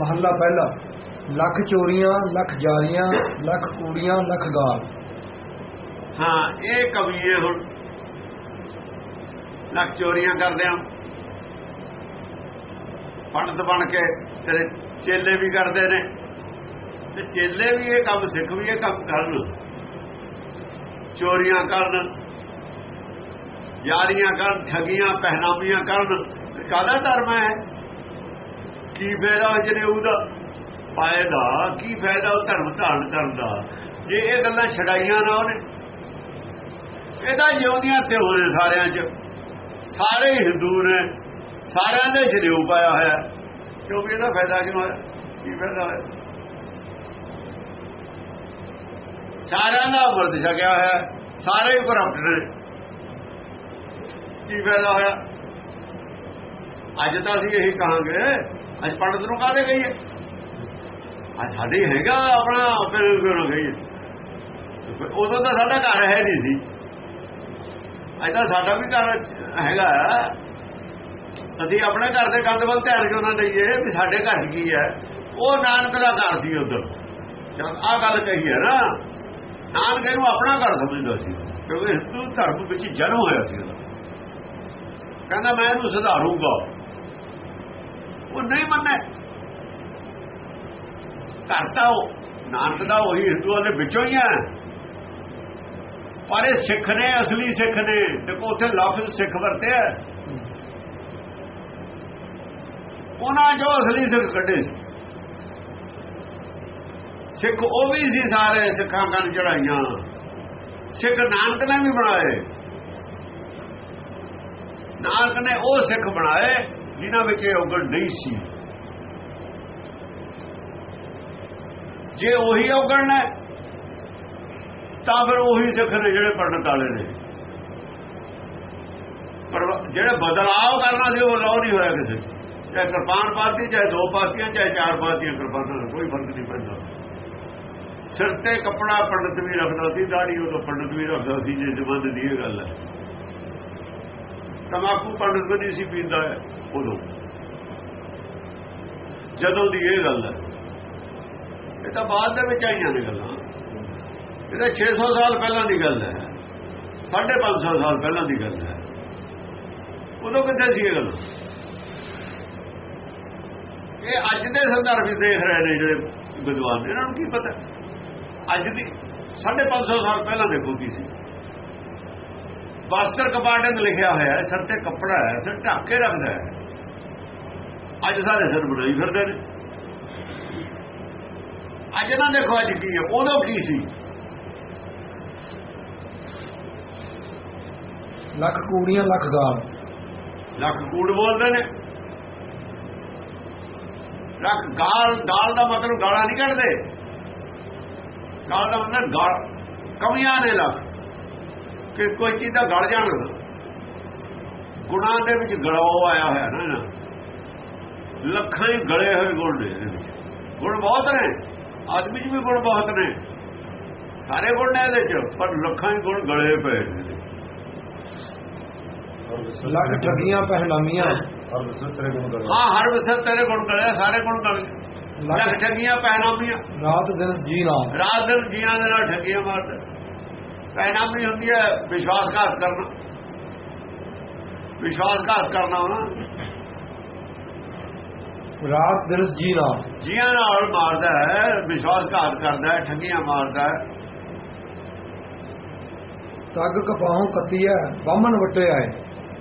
ਮਹੱਲਾ ਪਹਿਲਾ, ਲੱਖ ਚੋਰੀਆਂ, ਲੱਖ ਜਾਰੀਆਂ ਲੱਖ ਕੂੜੀਆਂ, ਲੱਖ ਗਾਲ। ਹਾਂ, ਇਹ ਕਵੀਏ ਹੁਣ ਲੱਖ ਚੋਰੀਆਂ ਕਰਦੇ ਆ ਪੰਡਤ ਬਣ ਕੇ ਤੇਰੇ ਚੇਲੇ ਵੀ ਕਰਦੇ ਨੇ। ਤੇ ਚੇਲੇ ਵੀ ਇਹ ਕੰਮ ਸਿੱਖ ਵੀ ਇਹ ਕੰਮ ਕਰਨ। ਚੋਰੀਆਂ ਕਰਨ, ਯਾਰੀਆਂ ਕਰਨ, ਠਗੀਆਂ ਪਹਿਨਾਮੀਆਂ ਕਰਨ। ਕਾਹਦਾ ਧਰਮ ਹੈ? ਕੀ ਫਾਇਦਾ ਜਨੇਊ ਦਾ ਪਾਏ ਦਾ ਕੀ ਫਾਇਦਾ ਉਹ ਧਰਮ ਧਾਰਨ ਕਰਨ ਦਾ? ਜੇ ਇਹ ਗੱਲਾਂ ਛਡਾਈਆਂ ਨਾ ਉਹਨੇ ਇਹਦਾ ਜਿਉਂਦੀਆਂ ਤੇ ਹੋਰੇ ਸਾਰਿਆਂ 'ਚ। ਸਾਰੇ ਹਿੰਦੂ ਨੇ, ਸਾਰਿਆਂ ਦੇ ਜਨੇਊ ਪਾਇਆ ਹੋਇਆ। ਕਿਉਂਕਿ ਇਹਦਾ ਫਾਇਦਾ ਕਿਉਂ ਹੋਇਆ? ਕੀ ਫਾਇਦਾ ਹੋਇਆ? ਸਾਰਿਆਂ ਦਾ ਵਰਦ ਛਕਿਆ ਹੋਇਆ, ਸਾਰੇ ਹੀ ਕਰਪਟ ਨੇ। ਕੀ ਫਾਇਦਾ ਹੋਇਆ? ਅੱਜ ਤਾਂ ਅਸੀਂ ਇਹੀ ਕਹਾਂਗੇ, ਅੱਜ ਪੰਡਤ ਨੂੰ ਕਾਹਦੇ ਗਈਏ ਅੱਜ ਸਾਡੇ ਹੈਗਾ ਆਪਣਾ ਫਿਰ ਕਿਉਂ ਗਈਏ ਉਦੋਂ ਤਾਂ ਸਾਡਾ ਘਰ ਹੈ ਨਹੀਂ ਸੀ। ਅੱਜ ਤਾਂ ਸਾਡਾ ਵੀ ਘਰ ਹੈਗਾ ਅਸੀਂ ਆਪਣੇ ਘਰ ਦੇ ਕੰਧ ਵੱਲ ਧਿਆਨ ਕਿਉਂ ਨਾ ਦਈਏ ਵੀ ਸਾਡੇ ਘਰ 'ਚ ਕੀ ਹੈ? ਉਹ ਨਾਨਕ ਦਾ ਘਰ ਸੀ ਉਦੋਂ ਜਦ ਆ ਗੱਲ ਕਹੀ ਹੈ ਨਾ। ਨਾਨਕ ਇਹਨੂੰ ਆਪਣਾ ਘਰ ਸਮਝਦਾ ਸੀ, ਕਿਉਂਕਿ ਹਿੰਦੂ ਧਰਮ ਵਿੱਚ ਜਨਮ ਹੋਇਆ ਸੀ ਉਹਦਾ। ਕਹਿੰਦਾ ਮੈਂ ਇਹਨੂੰ ਸੁਧਾਰੂਗਾ। ਉਹ ਨਹੀਂ ਮੰਨੇ ਕਰਤਾ ਉਹ, ਨਾਨਕ ਦਾ ਉਹੀ ਹਿੰਦੂਆਂ ਦੇ ਵਿੱਚੋਂ ਹੀ ਹੈ। ਪਰ ਇਹ ਸਿੱਖ ਨੇ, ਅਸਲੀ ਸਿੱਖ ਨੇ, ਦੇਖੋ ਉੱਥੇ ਲਫ਼ਜ਼ ਸਿੱਖ ਵਰਤਿਆ ਉਹਨਾਂ ਜੋ ਅਸਲੀ ਸਿੱਖ ਕੱਢੇ ਸੀ। ਸਿੱਖ ਉਹ ਵੀ ਸੀ ਸਾਰੇ ਸਿੱਖਾਂ ਕੰਨ ਚੜਾਈਆਂ। ਸਿੱਖ ਨਾਨਕ ਨੇ ਵੀ ਬਣਾਏ। ਨਾਨਕ ਨੇ ਉਹ ਸਿੱਖ ਬਣਾਏ। ਜਿਨ੍ਹਾਂ ਵਿੱਚ ਇਹ ਔਗਣ ਨਹੀਂ ਸੀ। ਜੇ ਉਹੀ ਔਗਣ ਹੈ, ਤਾਂ ਫਿਰ ਉਹੀ ਸਿੱਖ ਨੇ ਜਿਹੜੇ ਪੰਡਤ ਵਾਲੇ ਨੇ। ਪਰ ਜਿਹੜੇ ਬਦਲਾਅ ਕਰਨਾ ਸੀ, ਉਹ ਬਦਲਾਅ ਨਹੀਂ ਹੋਇਆ ਕਿਸੇ ਚਾਹੇ ਕਿਰਪਾਨ ਪਾਤੀ, ਚਾਹੇ ਦੋ ਪਾਤੀਆਂ, ਚਾਹੇ ਚਾਰ ਪਾਤੀਆਂ ਕਿਰਪਾਨਾਂ ਦਾ ਕੋਈ ਫ਼ਰਕ ਨਹੀਂ ਪੈਂਦਾ। ਸਿਰ ਤੇ ਕੱਪੜਾ ਪੰਡਤ ਵੀ ਰੱਖਦਾ ਸੀ, ਦਾੜੀ ਉਹ ਪੰਡਤ ਵੀ ਰੱਖਦਾ ਸੀ, ਜੇ ਜ਼ਮਾਨੇ ਦੀ ਇਹ ਗੱਲ ਹੈ। ਤਮਾਕੂ ਪੰਡਤ ਵੀ ਨਹੀਂ ਸੀ ਪੀਂਦਾ ਉਦੋਂ ਜਦੋਂ ਦੀ ਇਹ ਗੱਲ ਹੈ, ਇਹ ਤਾਂ ਬਾਅਦ ਦੇ ਵਿੱਚ ਆਈਆਂ ਨੇ ਗੱਲਾਂ। ਇਹ ਤਾਂ 600 ਸਾਲ ਪਹਿਲਾਂ ਦੀ ਗੱਲ ਹੈ। 550 ਸਾਲ ਪਹਿਲਾਂ ਦੀ ਗੱਲ ਹੈ। ਉਦੋਂ ਕਿੱਥੇ ਸੀ ਇਹ ਗੱਲ? ਇਹ ਅੱਜ ਦੇ ਸੰਦਰਭ ਵਿੱਚ ਦੇਖ ਰਹੇ ਨੇ ਜਿਹੜੇ ਵਿਦਵਾਨ ਨੇ, ਇਹਨਾਂ ਨੂੰ ਕੀ ਪਤਾ? ਅੱਜ ਦੀ 550 ਸਾਲ ਪਹਿਲਾਂ ਦੇਖੋ ਕੀ ਸੀ। ਬਾਸਟਰ ਕਪਾਟਨ ਲਿਖਿਆ ਹੋਇਆ ਹੈ, ਸਿਰ ਤੇ ਕੱਪੜਾ ਹੈ, ਸਿਰ ਢੱਕ ਕੇ ਰੱਖਦਾ ਹੈ। ਅੱਜ ਸਾਰੇ ਸਿਰ ਬਣਾਈ ਫਿਰਦੇ ਨੇ। ਅੱਜ ਨਾ ਦੇਖੋ ਅੱਜ ਕੀ ਹੈ ਉਦੋਂ ਕੀ ਸੀ? ਲੱਖ ਕੂੜੀਆਂ ਲੱਖ ਗਾਲ। ਲੱਖ ਕੂੜ ਬੋਲਦੇ ਨੇ। ਲੱਖ ਗਾਲ ਗਾਲ ਦਾ ਮਤਲਬ ਗਾਲਾਂ ਨਹੀਂ ਕੱਢਦੇ। ਗਾਲ ਦਾ ਮਤਲਬ ਗਾਲ ਕਮੀਆਂ ਨੇ ਲੱਖ। ਕਿ ਕੋਈ ਚੀਜ਼ ਦਾ ਗਲ ਜਾਣਾ ਗੁਣਾਂ ਦੇ ਵਿੱਚ ਗਲਾਓ ਆਇਆ ਹੋਇਆ ਨਾ ਨਾ ਲੱਖਾਂ ਹੀ ਗਲੇ ਹੋਏ ਗੁਣ ਨੇ ਇਹਦੇ ਵਿੱਚ। ਗੁਣ ਬਹੁਤ ਨੇ। ਆਦਮੀ 'ਚ ਵੀ ਗੁਣ ਬਹੁਤ ਨੇ। ਸਾਰੇ ਗੁਣ ਨੇ ਇਹਦੇ 'ਚ ਪਰ ਲੱਖਾਂ ਹੀ ਗੁਣ ਗਲੇ ਪਏ ਨੇ। ਲੱਖ ਠਗੀਆਂ ਪਹਿਨਾਮੀਆਂ। ਹਾਂ ਹਰ ਵਿਸਰ ਤੇਰੇ ਗੁਣ ਗਲੇ ਸਾਰੇ ਗੁਣ ਗਲੇ। ਲੱਖ ਠੱਗੀਆਂ ਪਹਿਨਾਮੀਆਂ। ਰਾਤ ਦਿਨ ਜੀ ਨਾ ਰਾਤ ਦਿਨ ਜੀਆਂ ਦੇ ਨਾਲ ਠੱਗੀਆਂ ਮਾਰਦੇ। ਪਹਿਨਾਮੀ ਹੁੰਦੀ ਹੈ ਵਿਸ਼ਵਾਸਘਾਤ ਕਰਨਾ। ਵਿਸ਼ਵਾਸਘਾਤ ਕਰਨਾ ਹੋਣਾ ਰਾਤ ਦਿਨ ਜੀ ਨਾ। ਜੀਆਂ ਨਾਲ ਮਾਰਦਾ ਹੈ ਵਿਸ਼ਵਾਸਘਾਤ ਕਰਦਾ ਹੈ ਠੱਗੀਆਂ ਮਾਰਦਾ ਹੈ। ਤੱਗ ਕਪਾਹੋਂ ਕੱਤੀਆ ਬਾਮਣ ਵਟੇ ਆਏ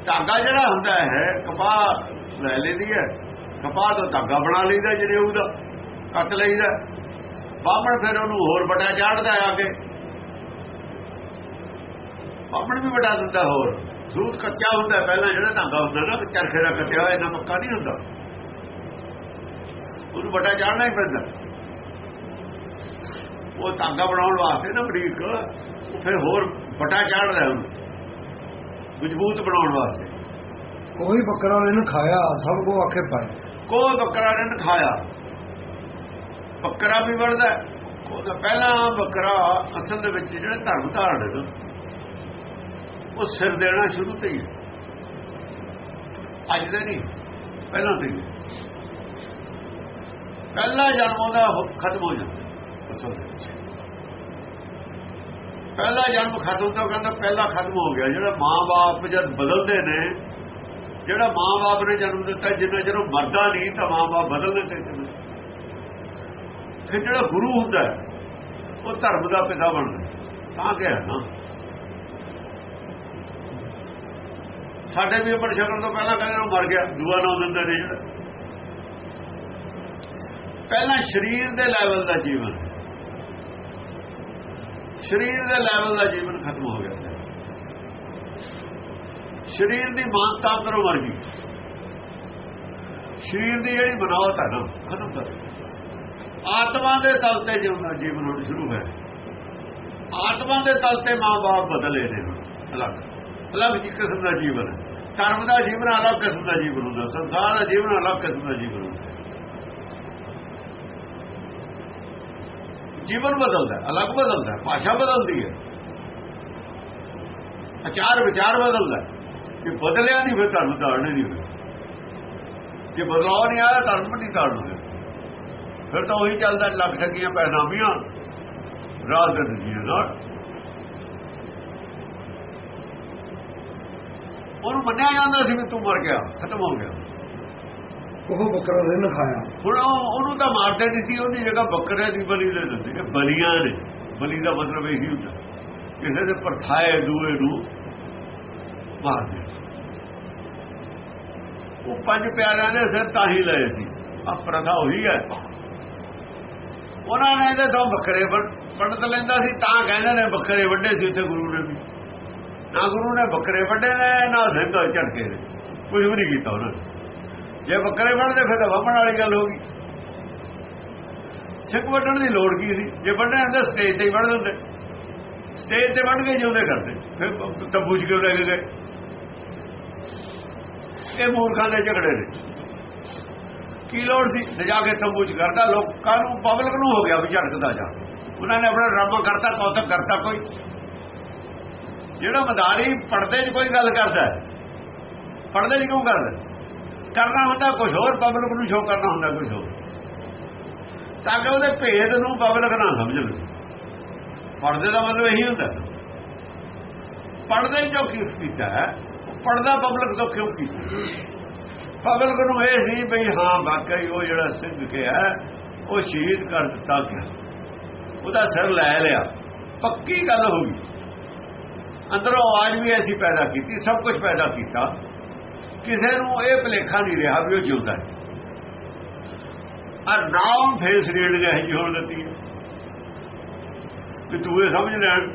ਧਾਗਾ ਜਿਹੜਾ ਹੁੰਦਾ ਹੈ ਕਪਾਹ ਲੈ ਲੈਦੀ ਹੈ। ਕਪਾਹ ਤੋਂ ਧਾਗਾ ਬਣਾ ਲਈਦਾ ਜਿਹੜੇ ਉਹਦਾ ਕੱਟ ਲਈਦਾ ਬਾਹਮਣ ਫਿਰ ਉਹਨੂੰ ਹੋਰ ਵੱਡਾ ਚਾੜਦਾ ਆ ਕੇ ਬਾਹਮਣ ਵੀ ਵੱਡਾ ਦਿੰਦਾ ਹੋਰ। ਸੂਤ ਕੱਚਾ ਹੁੰਦਾ ਪਹਿਲਾਂ ਜਿਹੜਾ ਧਾਗਾ ਹੁੰਦਾ ਨਾ ਚਰਖੇ ਦਾ ਕੱਟਿਆ ਹੋਇਆ ਇਹਨਾਂ ਪੱਕਾ ਨਹੀਂ ਹੁੰਦਾ। ਉਹਨੂੰ ਵੱਡਾ ਚਾੜਨਾ ਹੀ ਪੈਂਦਾ ਉਹ ਧਾਗਾ ਬਣਾਉਣ ਵਾਸਤੇ ਨਾ ਬਰੀਕ ਫਿਰ ਹੋਰ ਵੱਡਾ ਚਾੜਦਾ ਉਹਨੂੰ। ਮਜ਼ਬੂਤ ਬਣਾਉਣ ਵਾਸਤੇ। ਕੋਈ ਬੱਕਰਾ ਨੇ ਖਾਇਆ ਸਭ ਕੋ ਆਖੇ ਪਾਏ ਕੋਈ ਬੱਕਰਾ ਨੇ ਖਾਇਆ। ਬੱਕਰਾ ਵੀ ਵੜਦਾ ਉਹਦਾ ਪਹਿਲਾ ਬੱਕਰਾ ਅਸਲ ਦੇ ਵਿੱਚ ਜਿਹੜੇ ਧਰਮ ਧਾਰਨ ਉਹ ਸਿਰ ਦੇਣਾ ਸ਼ੁਰੂ ਤੋਂ ਹੀ ਅੱਜ ਦਾ ਨਹੀਂ ਪਹਿਲਾਂ ਤੋਂ ਪਹਿਲਾ ਜਨਮ ਉਹਦਾ ਖਤਮ ਹੋ ਜਾਂਦਾ। ਅਸਲ ਦੇ ਵਿੱਚ ਪਹਿਲਾ ਜਨਮ ਖਤਮ ਤੋਂ ਕਹਿੰਦਾ ਪਹਿਲਾ ਖਤਮ ਹੋ ਗਿਆ। ਜਿਹੜਾ ਮਾਂ-ਬਾਪ ਜਦ ਬਦਲਦੇ ਨੇ ਜਿਹੜਾ ਮਾਂ-ਬਾਪ ਨੇ ਜਨਮ ਦਿੱਤਾ ਜਿੰਨਾ ਜਦੋਂ ਮਰਦਾ ਨਹੀਂ ਤਾਂ ਮਾਂ-ਬਾਪ ਬਦਲਦੇ ਤੇ ਫਿਰ ਜਿਹੜਾ ਗੁਰੂ ਹੁੰਦਾ ਉਹ ਧਰਮ ਦਾ ਪਿਤਾ ਬਣਦਾ। ਤਾਂ ਕਿਹਾ ਨਾ। ਸਾਡੇ ਵੀ ਉੱਪਰ ਛਕਣ ਤੋਂ ਪਹਿਲਾਂ ਕਹਿੰਦੇ ਉਹ ਮਰ ਗਿਆ ਦੂਆ ਨਾ ਦਿੰਦੇ ਨੇ ਜਿਹੜਾ। ਪਹਿਲਾਂ ਸਰੀਰ ਦੇ ਲੈਵਲ ਦਾ ਜੀਵਨ। ਸਰੀਰ ਦੇ ਲੈਵਲ ਦਾ ਜੀਵਨ ਖਤਮ ਹੋ ਗਿਆ। ਸਰੀਰ ਦੀ ਮਾਨਤਾ ਅੰਦਰੋਂ ਮਰ ਗਈ। ਸਰੀਰ ਦੀ ਜਿਹੜੀ ਬਣਾਵਟ ਹੈ ਨਾ, ਖਤਮ ਕਰ ਆਤਮਾ ਦੇ ਤਲ ਤੇ ਜਿਉਂਦਾ ਜੀਵਨ ਹੁਣ ਸ਼ੁਰੂ ਹੈ ਆਤਮਾ ਦੇ ਤਲ ਤੇ ਮਾਂ-ਬਾਪ ਬਦਲੇ ਨੇ ਅਲੱਗ। ਅਲੱਗ ਕਿਸਮ ਦਾ ਜੀਵਨ ਹੈ। ਧਰਮ ਦਾ ਜੀਵਨ ਅਲੱਗ ਕਿਸਮ ਦਾ ਜੀਵਨ ਹੁੰਦਾ। ਸੰਸਾਰ ਦਾ ਜੀਵਨ ਅਲੱਗ ਕਿਸਮ ਦਾ ਜੀਵਨ ਹੁੰਦਾ ਜੀਵਨ ਬਦਲਦਾ, ਅਲੱਗ ਬਦਲਦਾ, ਭਾਸ਼ਾ ਬਦਲਦੀ ਹੈ। ਅਚਾਰ ਵਿਚਾਰ ਬਦਲਦਾ। ਹੈ। ਕਿ ਬਦਲਿਆ ਨਹੀਂ ਫਿਰ ਧਰਮ ਧਾਰਨੇ ਨਹੀਂ ਹੋਏ ਜੇ ਬਦਲਾਅ ਨਹੀਂ ਆਇਆ, ਧਰਮ ਨਹੀਂ ਧਾਰਨਗੇ ਫਿਰ ਤਾਂ ਉਹੀ ਚੱਲਦਾ ਲੱਗ ਠੱਗੀਆਂ ਪੈਨਾਮੀਆਂ ਰਾਜ ਦੇ ਨਾਲ। ਉਹਨੂੰ ਮੰਨਿਆ ਜਾਂਦਾ ਸੀ ਵੀ ਤੂੰ ਮਰ ਗਿਆ, ਖਤਮ ਹੋ ਗਿਆ। ਉਹ ਬੱਕਰਾ ਰਿੰਨ ਖਾਇਆ। ਹੁਣ ਉਹਨੂੰ ਤਾਂ ਮਾਰਦੇ ਦਿੱਤੀ ਉਹਦੀ ਜਗ੍ਹਾ ਬੱਕਰੇ ਦੀ ਬਲੀ ਦੇ ਦਿੰਦੇ ਬਲੀਆਂ ਨੇ। ਬਲੀ ਦਾ ਮਤਲਬ ਇਹੀ ਹੁੰਦਾ। ਕਿਸੇ ਦੇ ਪਰਥਾਏ ਦੂਏ ਨੂੰ ਮਾਰਦੇ। ਉਹ ਪੰਜ ਪਿਆਰਿਆਂ ਨੇ ਸਿਰ ਤਾਂ ਹੀ ਲਏ ਸੀ। ਆ ਪ੍ਰਥਾ ਉਹੀ ਹੈ। ਉਹਨਾਂ ਨੇ ਇਹਦੇ ਤੋਂ ਬੱਕਰੇ ਪੰਡਤ ਲੈਂਦਾ ਸੀ, ਤਾਂ ਕਹਿੰਦੇ ਨੇ ਬੱਕਰੇ ਵੱਡੇ ਸੀ ਉੱਥੇ ਗੁਰੂ ਨੇ ਵੀ। ਨਾ ਗੁਰੂ ਨੇ ਬੱਕਰੇ ਵੱਡੇ ਨੇ, ਨਾ ਸਿੰਘ ਝਟਕੇ ਨੇ। ਕੁਝ ਵੀ ਨਹੀਂ ਕੀਤਾ ਉਹਨਾਂ ਨੇ। ਜੇ ਬੱਕਰੇ ਵੱਢਦੇ, ਫਿਰ ਤਾਂ ਵਾਹਣ ਵਾਲੀ ਗੱਲ ਹੋ ਗਈ। ਸਿੱਖ ਵੱਢਣ ਦੀ ਲੋੜ ਕੀ ਸੀ? ਜੇ ਵੱਢਣੇ ਹੁੰਦੇ ਸਟੇਜ ਤੇ ਹੀ ਵੱਢ ਦਿੰਦੇ। ਸਟੇਜ ਤੇ ਵੱਢ ਕੇ ਜਿਉਂਦੇ ਕਰਦੇ। ਫਿਰ ਤੰਬੂ ਚ ਕਿਉਂ ਲੈ ਕੇ ਗਏ। ਇਹ ਮੂਰਖਾਂ ਦੇ ਝਗੜੇ ਨੇ। ਕੀ ਲੋੜ ਸੀ? ਲਿਜਾ ਕੇ ਤੰਬੂ ਚ ਕਰਦਾ। ਲੋਕਾਂ ਨੂੰ ਪਬਲਿਕ ਨੂੰ ਹੋ ਗਿਆ ਵੀ ਝੜਕਦਾ ਜਾ। ਉਹਨਾਂ ਨੇ ਆਪਣਾ ਰੱਬ ਕਰਤਾ, ਕੌਤਕ ਕਰਤਾ ਕੋਈ। ਜਿਹੜਾ ਮਦਾਰੀ ਪਰਦੇ 'ਚ ਕੋਈ ਗੱਲ ਕਰਦਾ ਪਰਦੇ 'ਚ ਕਿਉਂ ਕਰਦਾ ਕਰਨਾ ਹੁੰਦਾ ਕੁਝ ਹੋਰ ਪਬਲਿਕ ਨੂੰ ਸ਼ੋਅ ਕਰਨਾ ਹੁੰਦਾ ਕੁਝ ਹੋਰ। ਤਾਂ ਕਿ ਉਹਦੇ ਭੇਦ ਨੂੰ ਪਬਲਿਕ ਨਾ ਸਮਝ ਲਵੇ ਪਰਦੇ ਦਾ ਮਤਲਬ ਇਹੀ ਹੁੰਦਾ। ਪਰਦੇ ਜੋ ਕੀ ਕੀਤਾ ਪਰਦਾ ਪਬਲਿਕ ਤੋਂ ਕਿਉਂ ਕੀਤਾ? ਪਬਲਿਕ ਨੂੰ ਇਹ ਸੀ ਵੀ ਹਾਂ, ਵਾਕਈ ਉਹ ਜਿਹੜਾ ਸਿੰਘ ਕਿਹਾ ਉਹ ਸ਼ਹੀਦ ਕਰ ਦਿੱਤਾ ਗਿਆ। ਉਹਦਾ ਸਿਰ ਲੈ ਲਿਆ। ਪੱਕੀ ਗੱਲ ਹੋ ਗਈ। ਅੰਦਰੋਂ ਆਵਾਜ਼ ਵੀ ਐਸੀ ਪੈਦਾ ਕੀਤੀ, ਸਭ ਕੁਝ ਪੈਦਾ ਕੀਤਾ। ਕਿਸੇ ਨੂੰ ਇਹ ਭਲੇਖਾ ਨਹੀਂ ਰਿਹਾ ਵੀ ਉਹ ਜਿਉਂਦਾ ਹੈ। ਆ ਨਾਮ ਫੇਸ ਰੀਡ ਗਿਆ ਹੀ ਹੋਣ ਦਿੱਤੀ ਹੈ। ਕਿ ਤੂੰ ਇਹ ਸਮਝ ਲੈਣ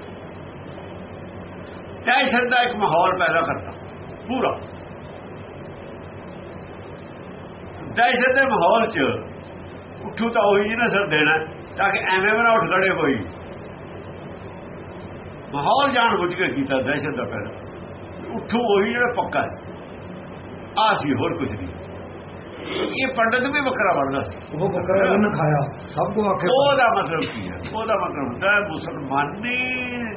ਟੈਸ਼ਨ ਦਾ ਇੱਕ ਮਾਹੌਲ ਪੈਦਾ ਕਰਤਾ, ਪੂਰਾ। ਦਹਿਸ਼ਤ ਦੇ ਮਾਹੌਲ 'ਚ ਉੱਠੂ ਤਾਂ ਉਹੀ ਜਿਹਨੇ ਸਰ ਦੇਣਾ ਤਾਂ ਕਿ ਐਵੇਂ ਬਣਾ ਉੱਠ ਖੜੇ ਕੋਈ ਮਾਹੌਲ ਜਾਣ ਬੁੱਝ ਕੇ ਕੀਤਾ ਦਹਿਸ਼ਤ ਦਾ ਪੈਦਾ। ਉੱਠੂ ਉਹੀ ਜਿਹੜਾ ਪੱਕਾ ਹੈ। ਆ ਸੀ ਹੋਰ ਕੁਝ ਨਹੀਂ। ਇਹ ਪੰਡਤ ਵੀ ਵੱਖਰਾ ਬਣਦਾ ਸੀ। ਉਹ ਬੱਕਰਾ ਰਿੰਨ ਖਾਇਆ। ਸਭ ਕੋ ਆਖੇ ਉਹਦਾ ਮਤਲਬ ਕੀ ਹੈ? ਉਹਦਾ ਮਤਲਬ ਹੁੰਦਾ ਹੈ ਮੁਸਲਮਾਨੀ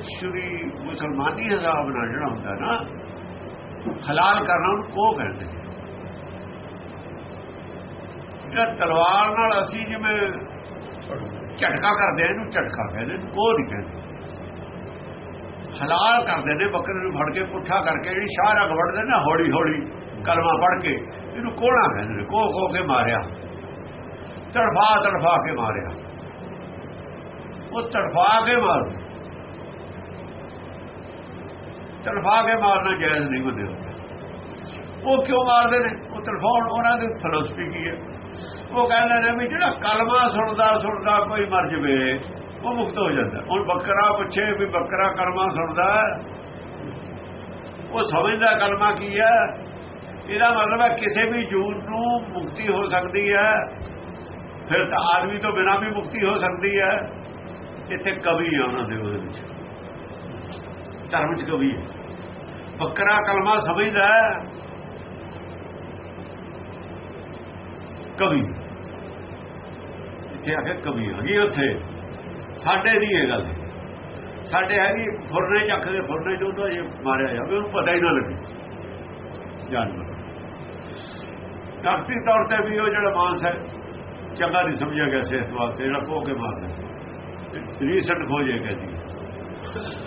ਸ਼ੁਰੀ ਮੁਸਲਮਾਨੀ ਹਿਸਾਬ ਨਾਲ ਜਿਹੜਾ ਹੁੰਦਾ ਨਾ ਹਲਾਲ ਕਰਨਾ ਉਹਨੂੰ ਕੋ ਕਹਿੰਦੇ ਨੇ। ਜਿਹੜਾ ਤਲਵਾਰ ਨਾਲ ਅਸੀਂ ਜਿਵੇਂ ਝਟਕਾ ਕਰਦੇ ਆ ਇਹਨੂੰ ਝਟਕਾ ਕਹਿੰਦੇ ਉਹ ਨਹੀਂ ਕਹਿੰਦੇ। ਹਲਾਲ ਕਰਦੇ ਨੇ ਬੱਕਰੇ ਨੂੰ ਫੜ ਕੇ ਪੁੱਠਾ ਕਰਕੇ ਜਿਹੜੀ ਸ਼ਾਹ ਰਗ ਵੜਦੇ ਨੇ ਹੌਲੀ ਹੌਲੀ ਕਲਮਾ ਪੜ ਕੇ ਇਹਨੂੰ ਕੋਣਾ ਕਹਿੰਦੇ ਨੇ ਕੋ ਕੋ ਕੇ ਮਾਰਿਆ। ਤੜਫਾ ਤੜਫਾ ਕੇ ਮਾਰਿਆ। ਉਹ ਤੜਫਾ ਕੇ ਮਾਰ। ਤੜਫਾ ਕੇ ਮਾਰਨਾ ਜਾਇਜ਼ ਨਹੀਂ ਹੁੰਦੇ ਉਹ ਕਿਉਂ ਮਾਰਦੇ ਨੇ? ਉਹ ਤੜਫਾਉਣ ਉਹਨਾਂ ਦੀ ਫਿਲਾਸਫੀ ਕੀ ਹੈ? ਉਹ ਕਹਿੰਦੇ ਨੇ ਵੀ ਜਿਹੜਾ ਕਲਮਾ ਸੁਣਦਾ ਸੁਣਦਾ ਕੋਈ ਮਰ ਜਵੇ, ਉਹ ਮੁਕਤ ਹੋ ਜਾਂਦਾ। ਹੁਣ ਬੱਕਰਾ ਪੁੱਛੇ ਵੀ ਬੱਕਰਾ ਕਲਮਾ ਸੁਣਦਾ ਉਹ ਸਮਝਦਾ ਕਲਮਾ ਕੀ ਹੈ? ਇਹਦਾ ਮਤਲਬ ਹੈ ਕਿਸੇ ਵੀ ਜੂਨ ਨੂੰ ਮੁਕਤੀ ਹੋ ਸਕਦੀ ਹੈ। ਫਿਰ ਤਾਂ ਆਦਮੀ ਤੋਂ ਬਿਨਾਂ ਵੀ ਮੁਕਤੀ ਹੋ ਸਕਦੀ ਹੈ। ਇੱਥੇ ਕਵੀ ਹੈ ਉਹਨਾਂ ਦੇ ਉਹਦੇ ਵਿੱਚ। ਧਰਮ ਚ ਕਵੀ ਹੈ। ਬੱਕਰਾ ਕਲਮਾ ਸਮਝਦਾ ਕਵੀ। ਇੱਥੇ ਆ ਕੇ ਕਵੀ ਹੈਗੀ ਉੱਥੇ। ਸਾਡੇ ਦੀ ਇਹ ਗੱਲ। ਸਾਡੇ ਹੈਗੀ ਫੁਰਨੇ ਚੱਕ ਦੇ ਫੁਰਨੇ ਚੋਂ ਤਾਂ ਇਹ ਮਾਰਿਆ ਜਾਵੇ, ਉਹਨੂੰ ਪਤਾ ਹੀ ਨਾ ਲੱਗੇ। ਜਾਨਵਰ। ਡਾਕਟਰੀ ਤੌਰ ਤੇ ਵੀ ਉਹ ਜਿਹੜਾ ਮਾਨਸ ਹੈ ਚੰਗਾ ਨਹੀਂ ਸਮਝਿਆ ਗਿਆ ਸਿਹਤ ਵਾਸਤੇ ਜਿਹੜਾ ਕੋ ਕੇ ਮਾਰਦਾ ਰੀਸੈਂਟ ਹੈ ਕਹਿੰਦੀ